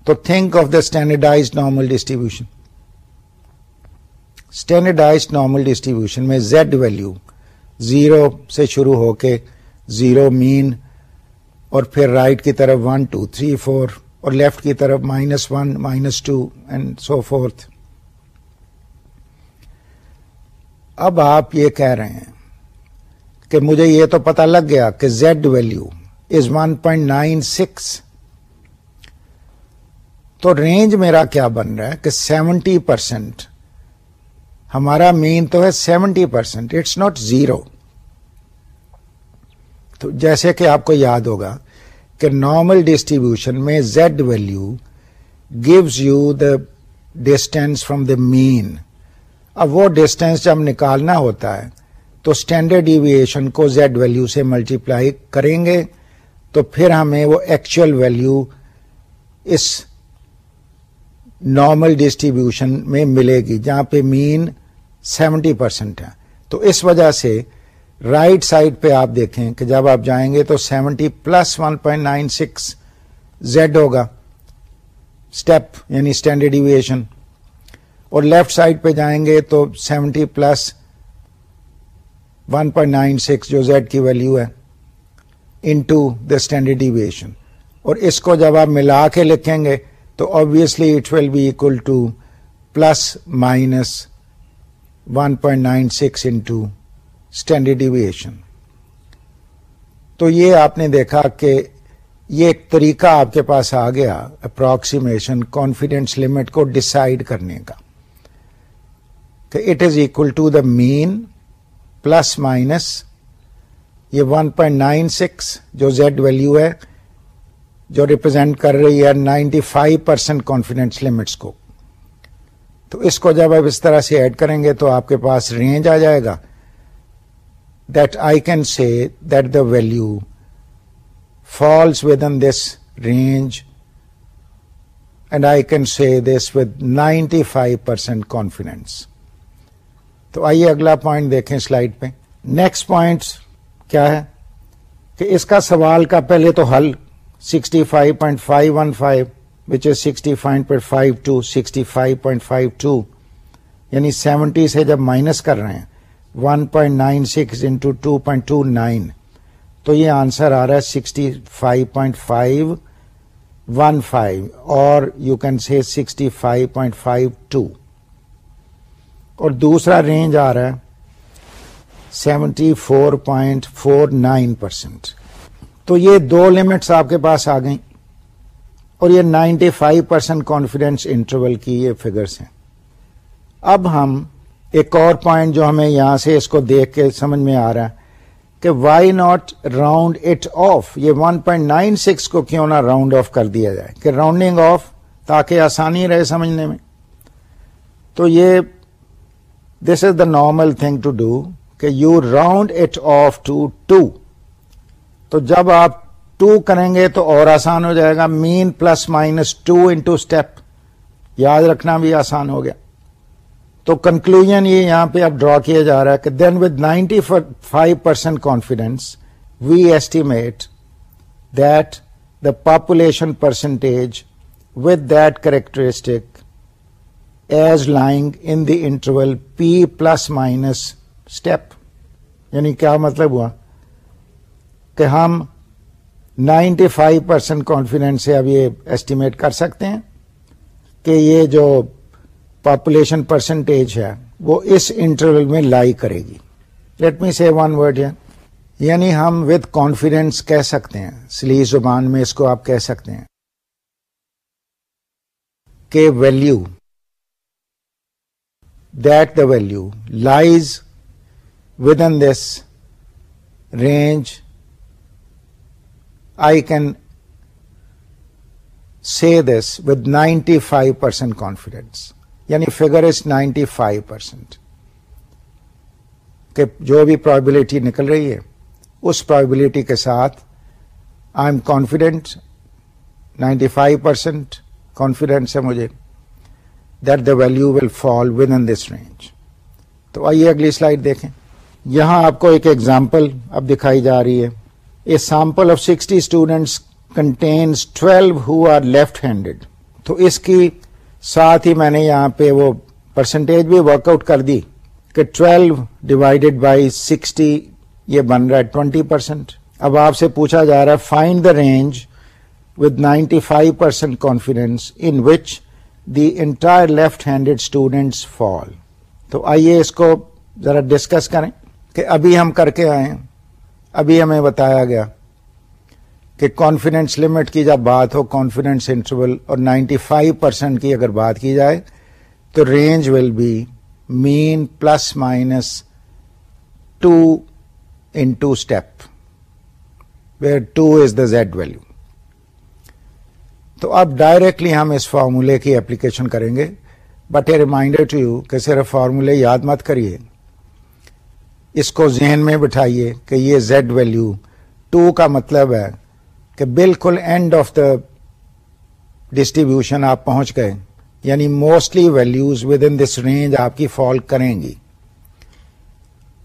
تو think of the standardized normal distribution standardized normal distribution میں زیڈ ویلو زیرو سے شروع ہو کے زیرو مین اور پھر رائٹ کی طرف ون، ٹو، تھری، فور اور لیفٹ کی طرف minus one, minus two and so forth اب آپ یہ کہہ رہے ہیں کہ مجھے یہ تو پتا لگ گیا کہ Z value is one point nine six. تو رینج میرا کیا بن رہا ہے کہ سیونٹی پرسینٹ ہمارا مین تو ہے seventy percent it's not zero تو جیسے کہ آپ کو یاد ہوگا کہ نارمل ڈسٹریبیوشن میں Z value gives you the distance from the mean اب وہ ڈسٹینس جب نکالنا ہوتا ہے تو اسٹینڈرڈ ڈیویشن کو زیڈ ویلو سے ملٹیپلائی کریں گے تو پھر ہمیں وہ ایکچوئل ویلو اس نارمل ڈسٹریبیوشن میں ملے گی جہاں پہ مین سیونٹی پرسینٹ ہے تو اس وجہ سے رائٹ right سائڈ پہ آپ دیکھیں کہ جب آپ جائیں گے تو seventy plus one point nine six Z ہوگا۔ اسٹیپ یعنی اسٹینڈرڈ ڈیویشن۔ اور لیفٹ سائڈ پہ جائیں گے تو seventy plus one point nine six جو زیڈ کی ویلو ہے۔ Into the standard deviation. اور اس کو جب آپ ملا کے لکھیں گے تو obviously it will be equal to plus minus one point nine six into standard deviation تو یہ آپ نے دیکھا کہ یہ ایک طریقہ آپ کے پاس آ گیا اپروکسیمیشن کانفیڈینس لمٹ کو ڈسائڈ کرنے کا کہ it is equal to the mean plus minus یہ ون پوائنٹ نائن سکس جو زیڈ ویلو ہے جو ریپرزینٹ کر رہی ہے ninety five percent confidence limits کو تو اس کو جب آپ اس طرح سے ایڈ کریں گے تو آپ کے پاس رینج آ جائے گا that I can see that the value falls within this range and I can see this with ninety five percent confidence تو آئیے اگلا پوائنٹ دیکھیں سلائڈ پہ۔ نیکسٹ پوائنٹ کیا ہے؟ کہ اس کا سوال کا پہلے تو حل sixty five point five one five which is sixty five point five two sixty five point five two یعنی سیونٹی سے جب مائنس کر رہے ہیں one point nine six into two point two nine تو یہ آنسر آ رہا ہے sixty five point five one five اور you can see sixty five point five two اور دوسرا رینج آ رہا ہے seventy four point four nine percent تو یہ دو لمٹس آپ کے پاس آ گئیں۔ اور یہ ninety five percent confidence interval کی یہ فگرس ہیں۔ اب ہم ایک اور پوائنٹ جو ہمیں یہاں سے اس کو دیکھ کے سمجھ میں آ رہا ہے کہ why not round it off یہ ون پوائنٹ نائن سکس کو کیوں نہ راؤنڈ آف کر دیا جائے؟ کہ راؤنڈنگ آف تاکہ آسانی رہے سمجھنے میں۔ تو یہ this is the normal thing to do کہ you round it off to two تو جب آپ ٹو کریں گے تو اور آسان ہو جائے گا۔ Mean plus minus two into step. یاد رکھنا بھی آسان ہو گیا۔ تو کنکلوژ یہ یہاں پہ اب ڈرا کیا جا رہا ہے کہ then with ninety five percent confidence we estimate that the population percentage with that characteristic as lying in the interval P plus minus step یعنی کیا مطلب ہوا؟ کہ ہم نائنٹی فائیو پرسینٹ کانفیڈینس سے اب یہ ایسٹیمیٹ کر سکتے ہیں کہ یہ جو پاپولیشن پرسنٹیج ہے، وہ اس انٹرول میں لائی کرے گی۔ Let me see one word یعنی ہم وتھ کانفیڈینس کہہ سکتے ہیں۔ سلی زبان میں اس کو آپ کہہ سکتے ہیں۔ کہ value that the value lies within this range I can see this with ninety five percent confidence یعنی figure is ninety five percent کہ جو بھی پرابلٹی نکل رہی ہے، اس پرابلٹی کے ساتھ I am confident ninety five percent confidence ہے مجھے that the value will fall within this range تو آئیے اگلی سلائڈ دیکھیں۔ یہاں آپ کو ایک ایگزامپل اب دکھائی جا رہی ہے۔ A sample of sixty students contains twelve who are left handed تو اس کی ساتھ ہی میں نے یہاں پہ وہ پرسنٹیج بھی ورک آؤٹ کر دی کہ ٹویلو ڈیوائڈیڈ بائی سکسٹی یہ بن رہا ہے ٹوینٹی پرسینٹ اب آپ سے پوچھا جا رہا ہے find the range with ninety five percent confidence in which the entire left handed students fall تو آئیے اس کو ذرا ڈسکس کریں کہ ابھی ہم کر کے آئے ہیں. ابھی ہمیں بتایا گیا کہ کانفیڈینس لمٹ کی جب بات ہو کانفیڈینس انٹرول اور نائنٹی فائیو پرسینٹ کی اگر بات کی جائے، تو range will be mean plus minus two into step where two is the Z value تو اب ڈائریکٹلی ہم اس فارمولے کی اپلیکیشن کریں گے but a reminder to you کہ صرف فارمولے یاد مت کریے۔ اس کو ذہن میں بٹھائیے کہ یہ زیڈ ویلو ٹو کا مطلب ہے کہ بالکل اینڈ آف دا ڈسٹریبیوشن آپ پہنچ گئے یعنی mostly values within this range آپ کی فال کریں گی۔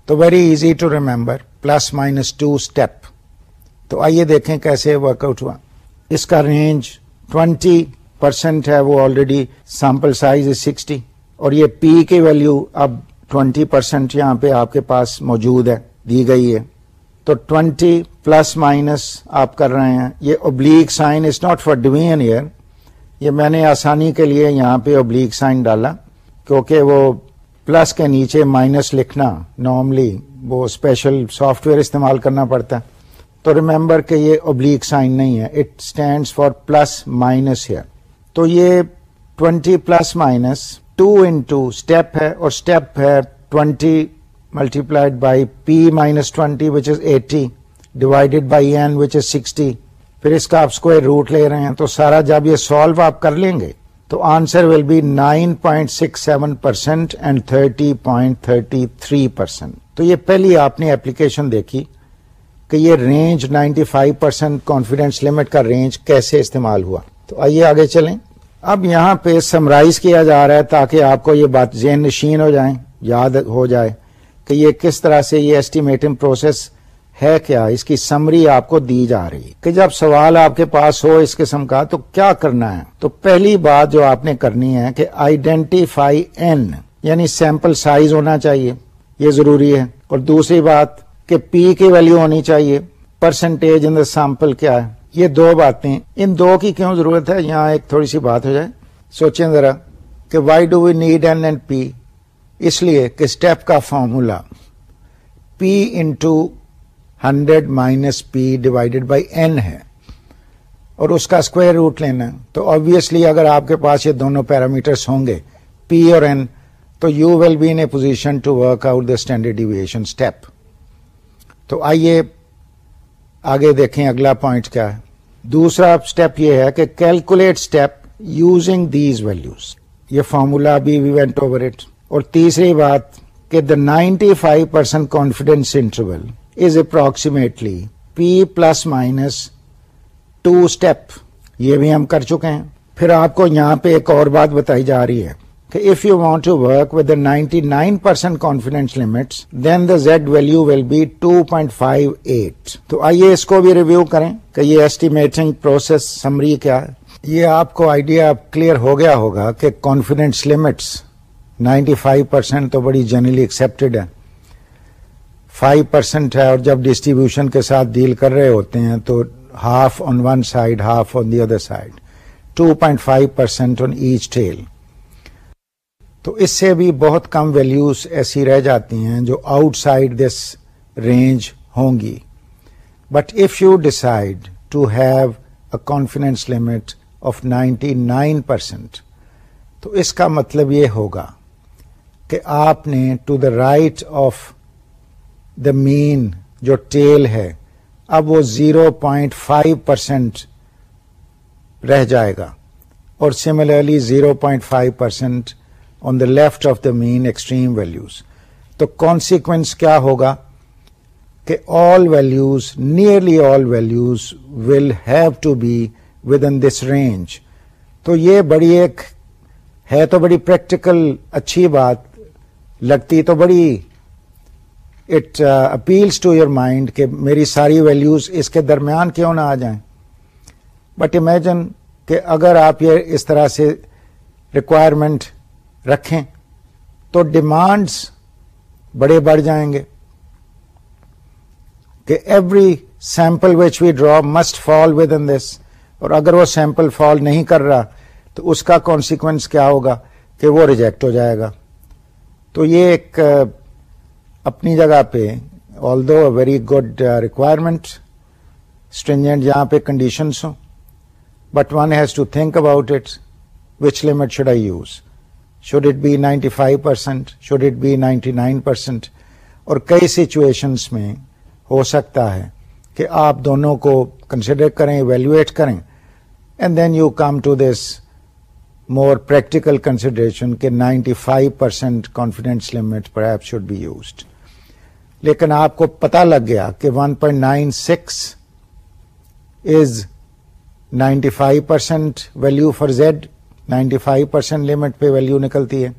تو very easy to remember plus minus two step تو آئیے دیکھیں کیسے ورک آؤٹ ہوا۔ اس کا رینج ٹوینٹی پرسینٹ ہے، وہ already sample size is sixty اور یہ پی کی ویلو اب ٹوینٹی پرسینٹ یہاں پہ آپ کے پاس موجود ہے، دی گئی ہے۔ تو ٹوینٹی پلس مائنس آپ کر رہے ہیں، یہ oblique sign is not for division here یہ میں نے آسانی کے لیے یہاں پہ اوبلیک سائن ڈالا کیونکہ وہ پلس کے نیچے مائنس لکھنا نارملی وہ اسپیشل سافٹ ویئر استعمال کرنا پڑتا ہے۔ تو ریمبر کہ یہ اوبلیک سائن نہیں ہے it stands for plus minus here تو یہ twenty plus minus two into step ہے اور اسٹیپ ہے twenty multiplied by P minus twenty which is eighty divided by N which is sixty پھر اس کا آپ اسکوئر روٹ لے رہے ہیں تو سارا جب یہ سالو آپ کر لیں گے تو answer will be nine point six seven percent and thirty point thirty three percent تو یہ پہلی آپ نے ایپلیکیشن دیکھی کہ یہ range ninety five percent confidence limit کا رینج کیسے استعمال ہوا تو آئیے آگے چلیں اب یہاں پہ سمرائز کیا جا رہا ہے تاکہ آپ کو یہ بات ذہن نشین ہو جائیں، یاد ہو جائے کہ یہ کس طرح سے یہ ایسٹیمیٹنگ پروسیس ہے کیا؟ اس کی سمری آپ کو دی جا رہی کہ جب سوال آپ کے پاس ہو اس قسم کا تو کیا کرنا ہے؟ تو پہلی بات جو آپ نے کرنی ہے کہ آئیڈینٹیفائی این یعنی سیمپل سائز ہونا چاہیے، یہ ضروری ہے۔ اور دوسری بات کہ پی کی ویلو ہونی چاہیے پرسنٹیج ان دا سیمپل کیا ہے؟ یہ دو باتیں۔ ان دو کی کیوں ضرورت ہے؟ یہاں ایک تھوڑی سی بات ہو جائے۔ سوچیں ذرا کہ why do we need N and P اس لیے کہ اسٹیپ کا formula P into hundred minus P divided by N ہے۔ اور اس کا اسکوائر روٹ لینا۔ تو آبیسلی اگر آپ کے پاس یہ دونوں پیرامیٹرس ہوں گے پی اور این تو you will be in a position to work out the standard deviation step تو آئیے آگے دیکھیں اگلا پوائنٹ کیا ہے۔ دوسرا اسٹیپ یہ ہے کہ calculate step using these values یہ فارمولا بھی وی وینٹ اوور اٹ اور تیسری بات کہ the ninety five percent confidence interval is approximately P plus minus two step یہ بھی ہم کر چکے ہیں۔ پھر آپ کو یہاں پہ ایک اور بات بتائی جا رہی ہے۔ کہ if you want to work with ninety nine percent confidence limits then the Z value will be two point five eight تو آئیے اس کو بھی ریویو کریں کہ یہ ایسٹیمیٹنگ پروسیس سمری کیا ہے۔ یہ آپ کو آئیڈیا کلیئر ہو گیا ہوگا کہ confidence limits ninety five percent تو بڑی جنرلی ایکسپٹیڈ ہے فائیو پرسینٹ ہے اور جب ڈسٹریبیوشن کے ساتھ ڈیل کر رہے ہوتے ہیں تو half on one side half on the other side two point five percent on each tail تو اس سے بھی بہت کم ویلوز ایسی رہ جاتی ہیں جو آؤٹ سائڈ دس رینج ہوں گی۔ But if you decide to have a confidence limit of ninety nine percent تو اس کا مطلب یہ ہوگا کہ آپ نے to the right of the mean جو ٹیل ہے، اب وہ زیرو پوائنٹ فائیو پرسینٹ رہ جائے گا۔ اور similarly zero point five percent on the left of the mean extreme values تو کانسیکوینس کیا ہوگا؟ کہ all values nearly all values will have to be within this range تو یہ بڑی ایک ہے تو بڑی پریکٹیکل اچھی بات، لگتی تو بڑی۔ It appeals to your mind کہ میری ساری ویلوز اس کے درمیان کیوں نہ آ جائیں۔ بٹ امیجن کہ اگر آپ یہ اس طرح سے ریکوائرمنٹ رکھیں تو ڈیمانڈس بڑے بڑھ جائیں گے کہ every sample which we draw must fall within this اور اگر وہ سیمپل فال نہیں کر رہا تو اس کا کانسیکوینس کیا ہوگا کہ وہ ریجیکٹ ہو جائے گا تو یہ ایک اپنی جگہ پہ although very good requirement stringent جہاں پہ کنڈیشنس ہوں but one has to think about it which limit should I use should it be ninety five percent should it be ninety nine percent اور کئی سچویشنس میں ہو سکتا ہے کہ آپ دونوں کو کنسیڈر کریں ایویلویٹ کریں and then you come to this more practical consideration کہ ninety five percent confidence limit per app should be used لیکن آپ کو پتا لگ گیا کہ one point nine six is ninety five percent value for Z ninety five percent limit پہ value نکلتی ہے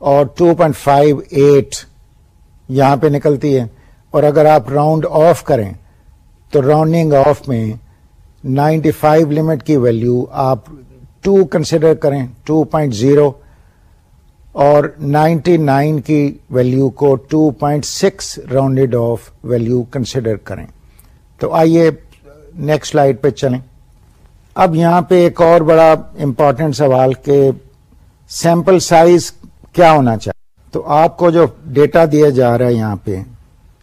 اور ٹو پوائنٹ فائیو ایٹ یہاں پہ نکلتی ہے اور اگر آپ راؤنڈ آف کریں تو راؤنڈنگ آف میں نائنٹی فائیو لمٹ کی ویلو آپ ٹو کنسیڈر کریں ٹو پوائنٹ زیرو اور نائنٹی نائن کی ویلو کو two point six rounded off value consider کریں تو آئیے نیکسٹ سلائڈ پہ چلیں اب یہاں پہ ایک اور بڑا امپورٹنٹ سوال کہ سیمپل سائز کیا ہونا چاہیے؟ تو آپ کو جو ڈیٹا دیا جا رہا ہے یہاں پہ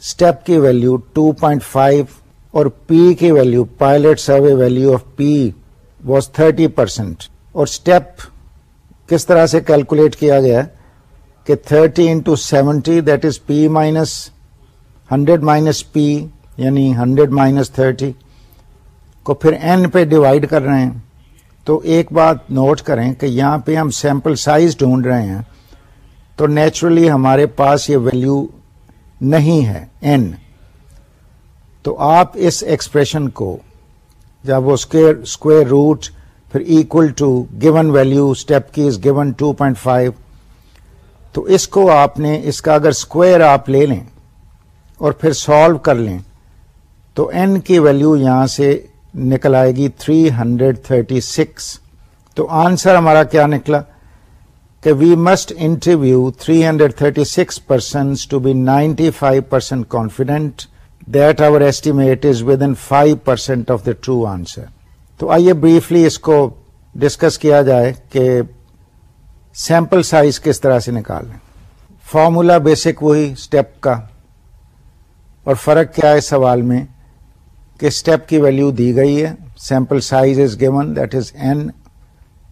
اسٹیپ کی ویلو 2.5 اور پی کی value pilot survey value of P was 30 percent اور اسٹیپ کس طرح سے کیلکولیٹ کیا گیا کہ 30 into seventy that is P minus hundred minus P یعنی ہنڈریڈ مائنس تھرٹی کو پھر این پہ ڈیوائڈ کر رہے ہیں۔ تو ایک بات نوٹ کریں کہ یہاں پہ ہم سیمپل سائز ڈھونڈ رہے ہیں۔ تو نیچرلی ہمارے پاس یہ ویلو نہیں ہے این تو آپ اس ایکسپریشن کو جب وہ اسکوئر روٹ پھر equal to given value step کی is given two point five تو اس کو آپ نے، اس کا اگر اسکوئر آپ لے لیں اور پھر سالو کر لیں، تو این کی ویلو یہاں سے نکل آئے گی 336 تو آنسر ہمارا کیا نکلا؟ کہ we must interview 336 six person to be ninety five percent confident that our estimate is within five percent of the true answer تو آئیے بریفلی اس کو ڈسکس کیا جائے کہ سیمپل سائز کس طرح سے نکالیں فارمولا بیسک وہی اسٹیپ کا اور فرق کیا ہے سوال میں؟ کہ اسٹیپ کی ویلو دی گئی ہے. Sample size is given that is N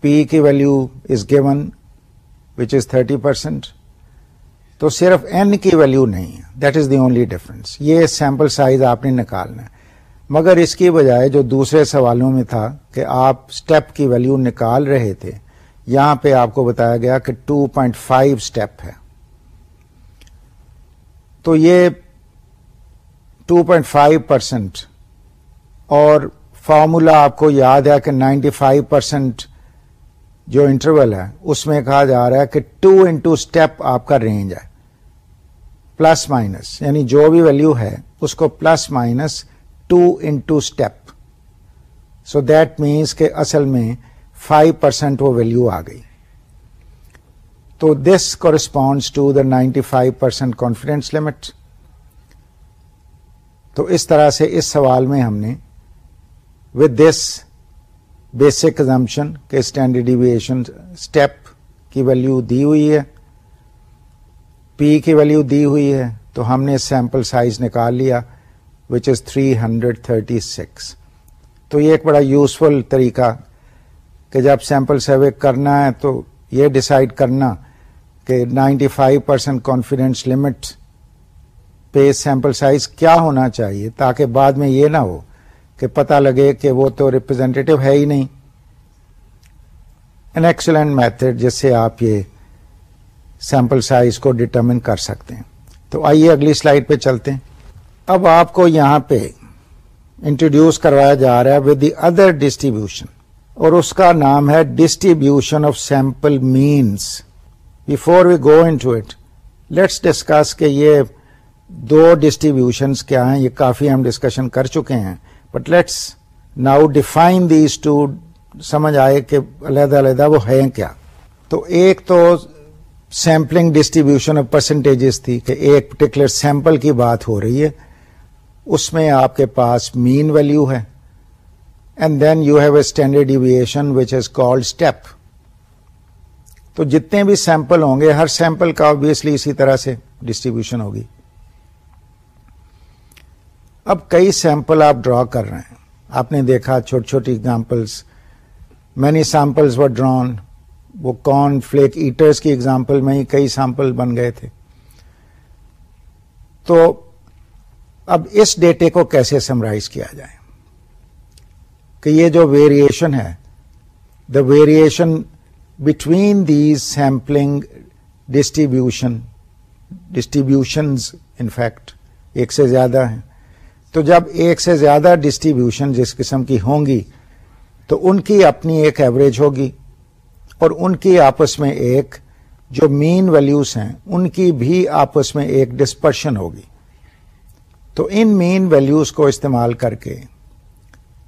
P کی value is given which is thirty percent تو صرف این کی ویلو نہیں ہے. That is the only difference یہ سیمپل سائز آپ نے نکالنا ہے. مگر اس کی بجائے جو دوسرے سوالوں میں تھا کہ آپ اسٹیپ کی ویلو نکال رہے تھے، یہاں پہ آپ کو بتایا گیا کہ 2.5 اسٹیپ ہے. تو یہ 2.5 پرسینٹ اور فارمولا آپ کو یاد ہے کہ نائنٹی فائیو پرسینٹ جو انٹرول ہے، اس میں کہا جا رہا ہے کہ ٹو انٹو اسٹیپ آپ کا رینج ہے، پلس مائنس یعنی جو بھی ویلو ہے، اس کو plus minus two into step so that means کہ اصل میں فائیو پرسینٹ وہ ویلو آ گئی۔ تو this corresponds to the ninety five percent confidence limit تو اس طرح سے اس سوال میں ہم نے ود دس بیسک ایگزامشن کے اسٹینڈرڈ ڈیویشن اسٹیپ کی ویلو دی ہوئی ہے پی کی ویلو دی ہوئی ہے تو ہم نے سیمپل سائز نکال لیا وچ از 336 تو یہ ایک بڑا یوزفل طریقہ کہ جب سیمپل سروے کرنا ہے تو یہ ڈسائڈ کرنا کہ 95% فائیو پرسینٹ کانفیڈینس لمٹ پہ سیمپل سائز کیا ہونا چاہیے تاکہ بعد میں یہ نہ ہو کہ پتا لگے کہ وہ تو ریپرزینٹیو ہے ہی نہیں۔ این ایکسلنٹ میتھڈ جس سے آپ یہ سیمپل سائز کو ڈٹرمن کر سکتے ہیں۔ تو آئیے اگلی سلائڈ پہ چلتے ہیں۔ اب آپ کو یہاں پہ انٹروڈیوس کروایا جا رہا ہے ود دی ادر ڈسٹریبیوشن اور اس کا نام ہے distribution of sample means before we go into it let's discuss کہ یہ دو ڈسٹریبیوشنس کیا ہیں۔ یہ کافی ہم ڈسکشن کر چکے ہیں۔ But let's now define these two سمجھ آئے کہ علیحدہ علیحدہ وہ ہیں کیا؟ تو ایک تو سیمپلنگ ڈسٹریبیوشن آف پرسنٹیجز تھی کہ ایک پرٹیکولر سیمپل کی بات ہو رہی ہے، اس میں آپ کے پاس مین ویلو ہے and then you have a standard deviation which is called step تو جتنے بھی سیمپل ہوں گے، ہر سیمپل کا آبیسلی اسی طرح سے ڈسٹریبیوشن ہوگی۔ اب کئی سیمپل آپ ڈرا کر رہے ہیں۔ آپ نے دیکھا چھوٹی چھوٹی ایگزامپلس مینی سیمپلس و ڈرون وہ کارن فلیک ایٹرس کی ایگزامپل میں ہی کئی سیمپل بن گئے تھے۔ تو اب اس ڈیٹے کو کیسے سمرائز کیا جائے؟ کہ یہ جو ویریشن ہے the variation between these sampling distribution distributions in fact ایک سے زیادہ ہیں۔ تو جب ایک سے زیادہ ڈسٹریبیوشن جس قسم کی ہوں گی، تو ان کی اپنی ایک ایوریج ہوگی اور ان کی آپس میں ایک جو مین ویلیوز ہیں، ان کی بھی آپس میں ایک ڈسپرشن ہوگی۔ تو ان مین ویلیوز کو استعمال کر کے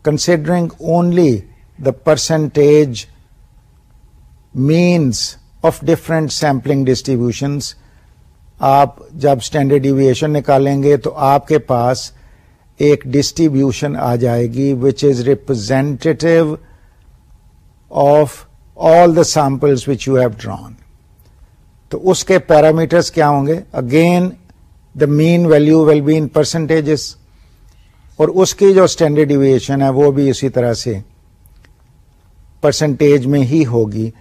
considering only the percentage means of different sampling distributions آپ جب اسٹینڈرڈ ڈیویشن نکالیں گے تو آپ کے پاس ایک ڈسٹریبیوشن آ جائے گی which is representative of all the samples which you have drawn تو اس کے پیرامیٹرس کیا ہوں گے؟ Again the mean value will be in percentages اور اس کی جو اسٹینڈرڈ ڈیویشن ہے، وہ بھی اسی طرح سے پرسنٹیج میں ہی ہوگی۔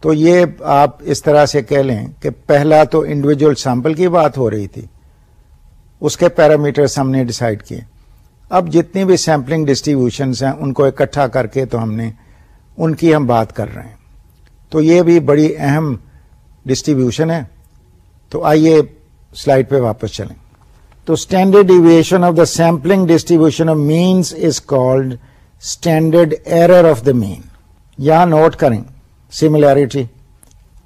تو یہ آپ اس طرح سے کہہ لیں کہ پہلا تو انڈیویجل سیمپل کی بات ہو رہی تھی۔ اس کے پیرامیٹرس ہم نے ڈسائڈ کیے۔ اب جتنی بھی سیمپلنگ ڈسٹریبیوشنس ہیں، ان کو اکٹھا کر کے تو ہم نے ان کی ہم بات کر رہے ہیں۔ تو یہ بھی بڑی اہم ڈسٹریبیوشن ہے۔ تو آئیے سلائڈ پہ واپس چلیں۔ تو standard deviation of the sampling distribution of means is called standard error of the mean یہاں نوٹ کریں سملیرٹی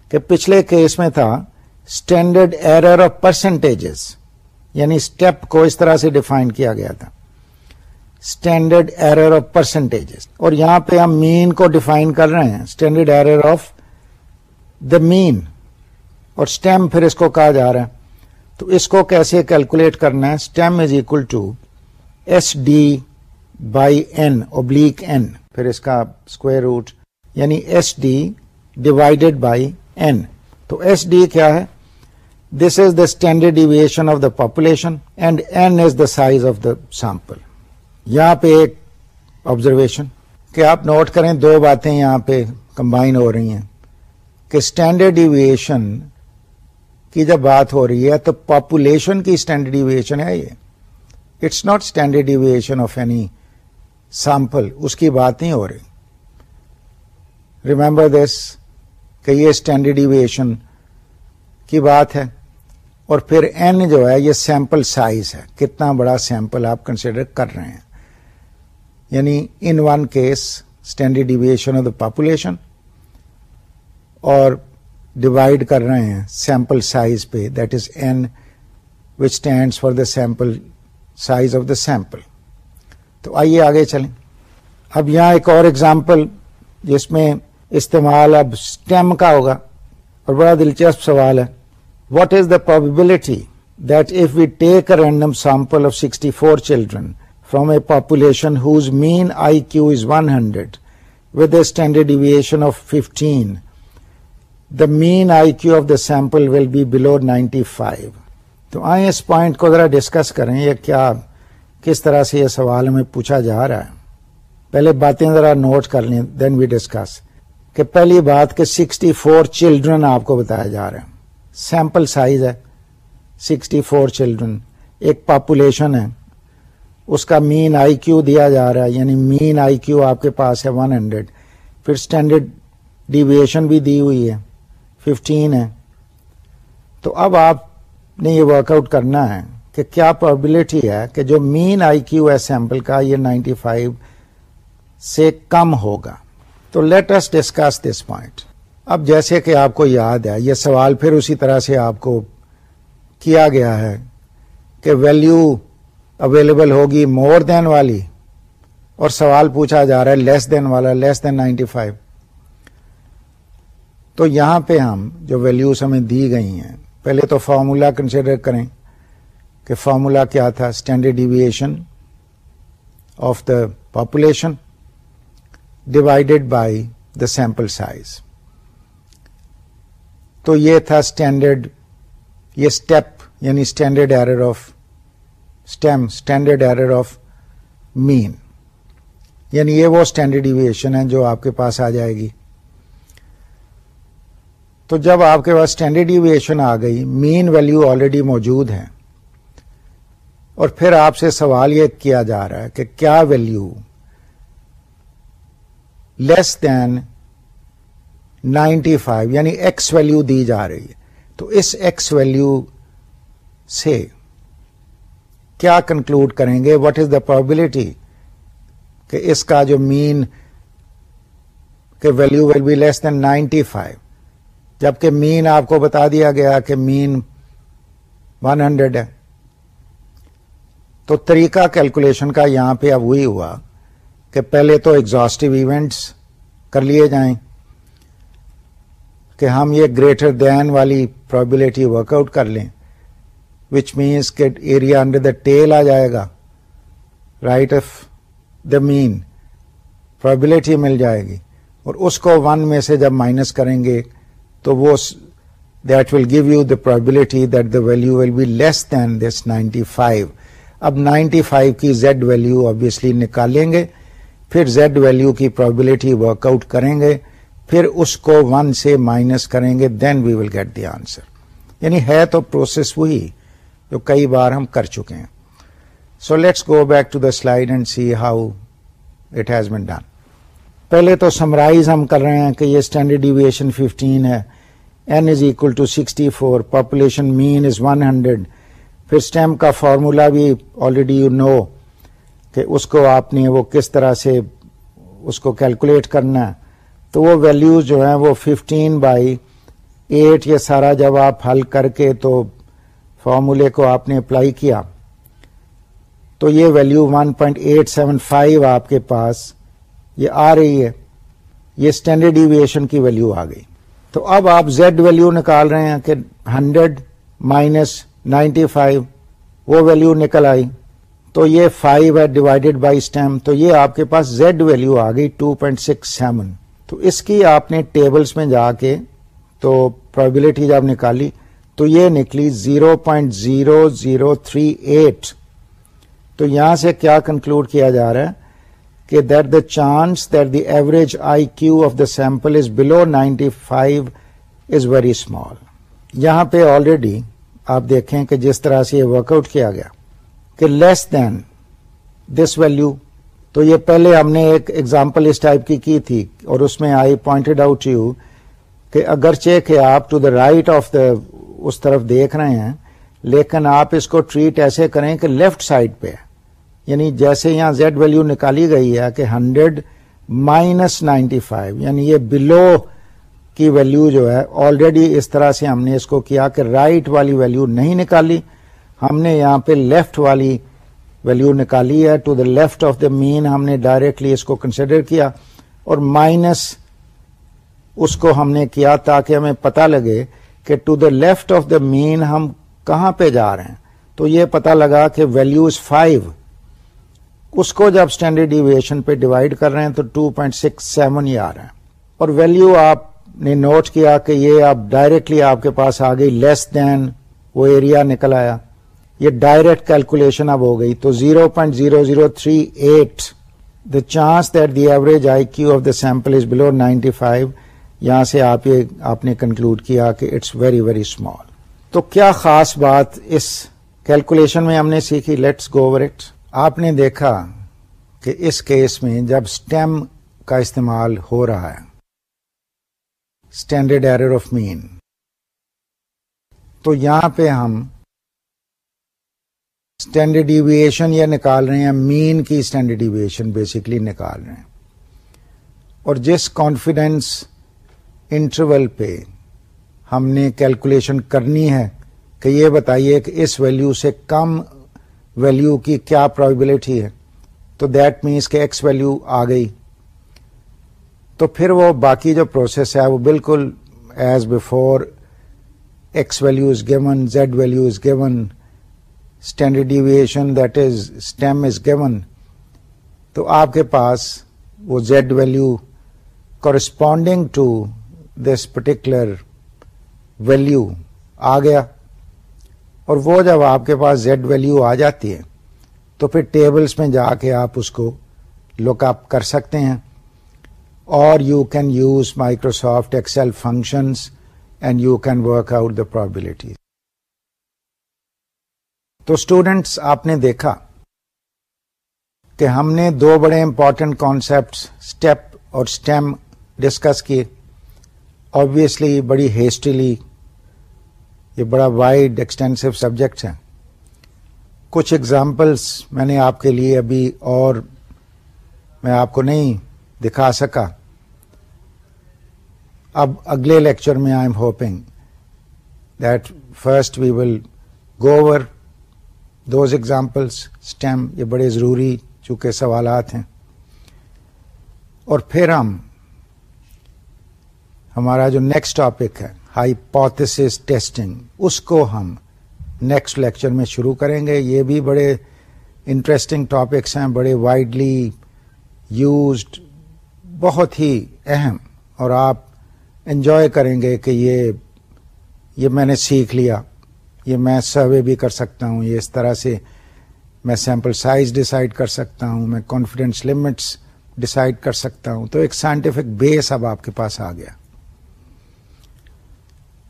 کہ پچھلے کیس میں تھا اسٹینڈرڈ ایرر آف پرسنٹیجز یعنی اسٹیپ کو اس طرح سے ڈیفائن کیا گیا تھا۔ اسٹینڈرڈ ایرر آف پرسنٹیجز اور یہاں پہ ہم مین کو ڈیفائن کر رہے ہیں۔ Standard error of the mean اور اسٹیم پھر اس کو کہا جا رہا ہے۔ تو اس کو کیسے کیلکولیٹ کرنا ہے؟ Stem is equal to S D by N oblique N پھر اس کا اسکوئر روٹ یعنی S D divided by N تو ایس ڈی کیا ہے؟ This is the standard deviation of the population and N is the size of the sample یہاں پہ ایک آبزرویشن کہ آپ نوٹ کریں دو باتیں یہاں پہ کمبائن ہو رہی ہیں کہ اسٹینڈرڈ ڈیویشن کی جب بات ہو رہی ہے تو پاپولیشن کی اسٹینڈرڈ ڈیویشن ہے یہ it's not standard deviation of any sample اس کی بات نہیں ہو رہی ریمبر دس کہ یہ اسٹینڈرڈ ڈیویشن کی بات ہے اور پھر این جو ہے، یہ سیمپل سائز ہے۔ کتنا بڑا سیمپل آپ کنسیڈر کر رہے ہیں۔ یعنی in one case standard deviation of the population اور ڈیوائڈ کر رہے ہیں سیمپل سائز پہ۔ That is N which stands for the sample size of the sample تو آئیے آگے چلیں۔ اب یہاں ایک اور ایگزامپل جس میں استعمال اب اسٹیم کا ہوگا اور بڑا دلچسپ سوال ہے۔ What is the probability that if we take a random sample of sixty four children from a population whose mean I Q is one hundred with a standard deviation of fifteen the mean I Q of the sample will be below ninety five تو آئیں اس point کو ذرا discuss کریں یہ کیا کس طرح سے یہ سوال ہمیں پوچھا جا رہا ہے۔ پہلے باتیں ذرا نوٹ کر لیں دین وی ڈسکس کہ پہلی بات کہ سکسٹی فور چلڈرن آپ کو بتایا جا رہا ہے۔ سیمپل سائز ہے سکسٹی فور چلڈرن ایک پاپولیشن ہے۔ اس کا مین آئی کیو دیا جا رہا ہے یعنی مین آئی کیو آپ کے پاس ہے ون ہنڈریڈ پھر اسٹینڈرڈ ڈیویشن بھی دی ہوئی ہے ففٹین ہے۔ تو اب آپ نے یہ ورک آؤٹ کرنا ہے کہ کیا پرابلٹی ہے کہ جو مین آئی کیو ہے سیمپل کا، یہ نائنٹی فائیو سے کم ہوگا۔ تو let's discuss this point اب جیسے کہ آپ کو یاد ہے، یہ سوال پھر اسی طرح سے آپ کو کیا گیا ہے کہ ویلو اویلیبل ہوگی مور دین والی، اور سوال پوچھا جا رہا ہے لیس دین والا لیس دین نائنٹی فائیو تو یہاں پہ ہم جو ویلوز ہمیں دی گئی ہیں، پہلے تو فارمولا کنسیڈر کریں کہ فارمولا کیا تھا standard deviation of the population divided by the sample size تو یہ تھا اسٹینڈرڈ یہ اسٹیپ یعنی standard error of stem standard error of mean یعنی یہ وہ اسٹینڈرڈ ایویشن ہے جو آپ کے پاس آ جائے گی۔ تو جب آپ کے پاس اسٹینڈرڈ ایویشن آ گئی مین ویلو آلریڈی موجود ہے اور پھر آپ سے سوال یہ کیا جا رہا ہے کہ کیا value less than ninety five یعنی ایکس ویلو دی جا رہی ہے۔ تو اس ایکس ویلو سے کیا کنکلوڈ کریں گے؟ واٹ از دا پرابلٹی کہ اس کا جو مین کہ value will be less than ninety five? جبکہ مین آپ کو بتا دیا گیا کہ مین ون ہنڈریڈ ہے۔ تو طریقہ کیلکولیشن کا یہاں پہ اب وہی ہوا کہ پہلے تو ایگزاسٹو ایونٹس کر لیے جائیں۔ کہ ہم یہ گریٹر دین والی پرابلٹی ورک آؤٹ کر لیں وچ مینس کہ ایریا انڈر دا ٹیل آ جائے گا right of the mean probability مل جائے گی، اور اس کو ون میں سے جب مائنس کریں گے تو وہ that will give you the probability that the value will be less than this ninety five اب نائنٹی فائیو کی زیڈ ویلو آبیسلی نکالیں گے، پھر زیڈ ویلو کی پرابلٹی ورک آؤٹ کریں گے پھر اس کو ون سے مائنس کریں گے دین وی ول گیٹ دی آنسر یعنی ہے تو پروسیس وہی جو کئی بار ہم کر چکے ہیں۔ So let's go back to the slide and see how it has been done پہلے تو سمرائز ہم کر رہے ہیں کہ یہ اسٹینڈرڈ ڈیویشن ففٹین ہے۔ N is equal to sixty four population mean is one hundred پھر اسٹیم کا فارمولا بھی آلریڈی یو نو کہ اس کو آپ نے وہ کس طرح سے اس کو کیلکولیٹ کرنا ہے۔ تو وہ ویلو جو ہیں وہ ففٹین بائی ایٹ یہ سارا جب آپ حل کر کے تو فارمولے کو آپ نے اپلائی کیا، تو یہ value 1.875 point eight seven five آپ کے پاس یہ آ رہی ہے، یہ اسٹینڈرڈ ایویشن کی ویلو آ گئی۔ تو اب آپ زیڈ ویلو نکال رہے ہیں کہ ہنڈریڈ مائنس نائنٹی فائیو وہ ویلو نکل آئی۔ تو یہ فائیو ہے ڈیوائڈیڈ بائی اسٹیم تو یہ آپ کے پاس زیڈ ویلو آ گئی ٹو پوائنٹ سکس سیون تو اس کی آپ نے ٹیبلز میں جا کے تو پرابلٹی جب نکالی تو یہ نکلی zero point zero zero three eight تو یہاں سے کیا کنکلوڈ کیا جا رہا ہے کہ that the chance that the average I Q of the sample is below ninety five is very small یہاں پہ آلریڈی آپ دیکھیں کہ جس طرح سے یہ ورک آؤٹ کیا گیا کہ لیس دین دس ویلو تو یہ پہلے ہم نے ایک ایگزامپل اس ٹائپ کی کی تھی اور اس میں آئی پوائنٹڈ آؤٹ یو کہ اگرچہ کہ آپ to the right of the اس طرف دیکھ رہے ہیں، لیکن آپ اس کو ٹریٹ ایسے کریں کہ لیفٹ سائڈ پہ یعنی جیسے یہاں زیڈ ویلو نکالی گئی ہے کہ ہنڈریڈ مائنس نائنٹی فائیو یعنی یہ بلو کی ویلو جو ہے آلریڈی اس طرح سے ہم نے اس کو کیا کہ رائٹ والی ویلو نہیں نکالی۔ ہم نے یہاں پہ لیفٹ والی ویلو نکالی ہے to the left of the mean ہم نے ڈائریکٹلی اس کو کنسیڈر کیا، اور مائنس اس کو ہم نے کیا تاکہ ہمیں پتا لگے کہ to the left of the mean ہم کہاں پہ جا رہے ہیں۔ تو یہ پتا لگا کہ ویلو از فائیو اس کو جب اسٹینڈرڈ ڈیویشن پہ ڈیوائڈ کر رہے ہیں تو ٹو پوائنٹ سکس سیون ہی آ رہے ہیں اور ویلو آپ نے نوٹ کیا کہ یہ اب ڈائریکٹلی آپ کے پاس آ گئی لیس دین وہ ایریا نکل آیا۔ یہ ڈائریکٹ کیلکولیشن اب ہو گئی تو zero point zero zero three eight the chance that the average I Q of the sample is below ninety five یہاں سے آپ یہ آپ نے کنکلوڈ کیا کہ اٹس ویری ویری اسمال تو کیا خاص بات اس کیلکولیشن میں ہم نے سیکھی؟ لیٹس گو اوور اٹ آپ نے دیکھا کہ اس کیس میں جب اسٹیم کا استعمال ہو رہا ہے اسٹینڈرڈ ایرر آف مین تو یہاں پہ ہم اسٹینڈرڈ ڈیویشن یا نکال رہے ہیں، مین کی اسٹینڈرڈ ڈیویشن بیسکلی نکال رہے ہیں۔ اور جس کانفیڈینس انٹرول پہ ہم نے کیلکولیشن کرنی ہے کہ یہ بتائیے کہ اس ویلو سے کم ویلو کی کیا پرابلٹی ہے، تو دیٹ مینس کہ ایکس ویلو آ گئی۔ تو پھر وہ باقی جو پروسیس ہے، وہ بالکل as before X value is given Z value is given standard deviation that is stem is given تو آپ کے پاس وہ Z value corresponding to this particular value آ گیا اور وہ جب آپ کے پاس زیڈ ویلیو آ جاتی ہے، تو پھر ٹیبلز میں جا کے آپ اس کو لک اپ کر سکتے ہیں۔ اور you can use Microsoft Excel functions and you can work out the probability تو اسٹوڈینٹس آپ نے دیکھا کہ ہم نے دو بڑے امپورٹنٹ کانسیپٹ اسٹیپ اور اسٹیم ڈسکس کیے. آبویسلی بڑی ہیسٹیلی یہ بڑا وائڈ ایکسٹینسو سبجیکٹ ہے کچھ ایگزامپلس میں نے آپ کے لیے ابھی اور میں آپ کو نہیں دکھا سکا. اب اگلے لیکچر میں I am hoping that first we will go over those examples stem یہ بڑے ضروری چونکہ سوالات ہیں۔ اور پھر ہم، ہمارا جو نیکسٹ ٹاپک ہے ہائیپوتھس ٹیسٹنگ اس کو ہم نیکسٹ لیکچر میں شروع کریں گے۔ یہ بھی بڑے انٹرسٹنگ ٹاپکس ہیں، بڑے وائڈلی یوزڈ بہت ہی اہم۔ اور آپ انجوائے کریں گے کہ یہ یہ میں نے سیکھ لیا۔ یہ میں سروے بھی کر سکتا ہوں، یہ اس طرح سے میں سیمپل سائز ڈسائڈ کر سکتا ہوں، میں کانفیڈینس لمٹس ڈسائڈ کر سکتا ہوں۔ تو ایک سائنٹیفک بیس اب آپ کے پاس آ گیا۔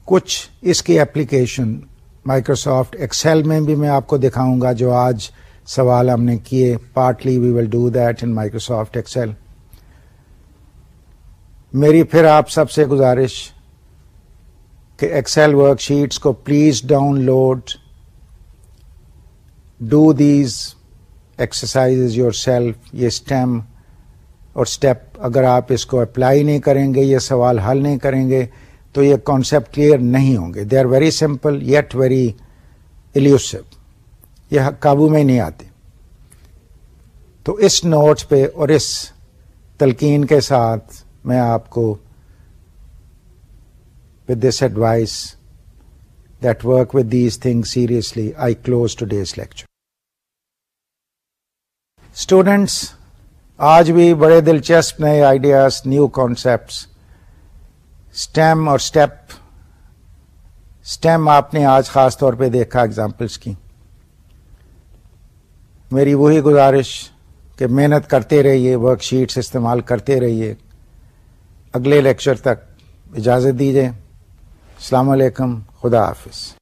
کچھ اس کی اپلیکیشن مائکروسافٹ ایکسل میں بھی میں آپ کو دکھاؤں گا جو آج سوال ہم نے کیے۔ Partly we will do that in Microsoft Excel میری پھر آپ سب سے گزارش کہ ایکسل ورک شیٹس کو please download do these exercise yourself یہ اسٹیم اور اسٹیپ اگر آپ اس کو اپلائی نہیں کریں گے، یہ سوال حل نہیں کریں گے، تو یہ کانسیپٹ کلیئر نہیں ہوں گے. They are very simple yet very elusive یہ قابو میں نہیں آتے. تو اس نوٹ پہ اور اس تلقین کے ساتھ میں آپ کو with this advice that work with these thing seriously I close to these lecture students آج بھی بڑے دلچسپ نئے آئیڈیاز نیو کانسیپٹس اسٹیم اور اسٹیپ اسٹیم آپ نے آج خاص طور پہ دیکھا اگزامپلس کی میری وہی گزارش کہ محنت کرتے رہیے ورک شیٹس استعمال کرتے رہیے اگلے لیکچر تک اجازت دیجیے السلام علیکم خدا حافظ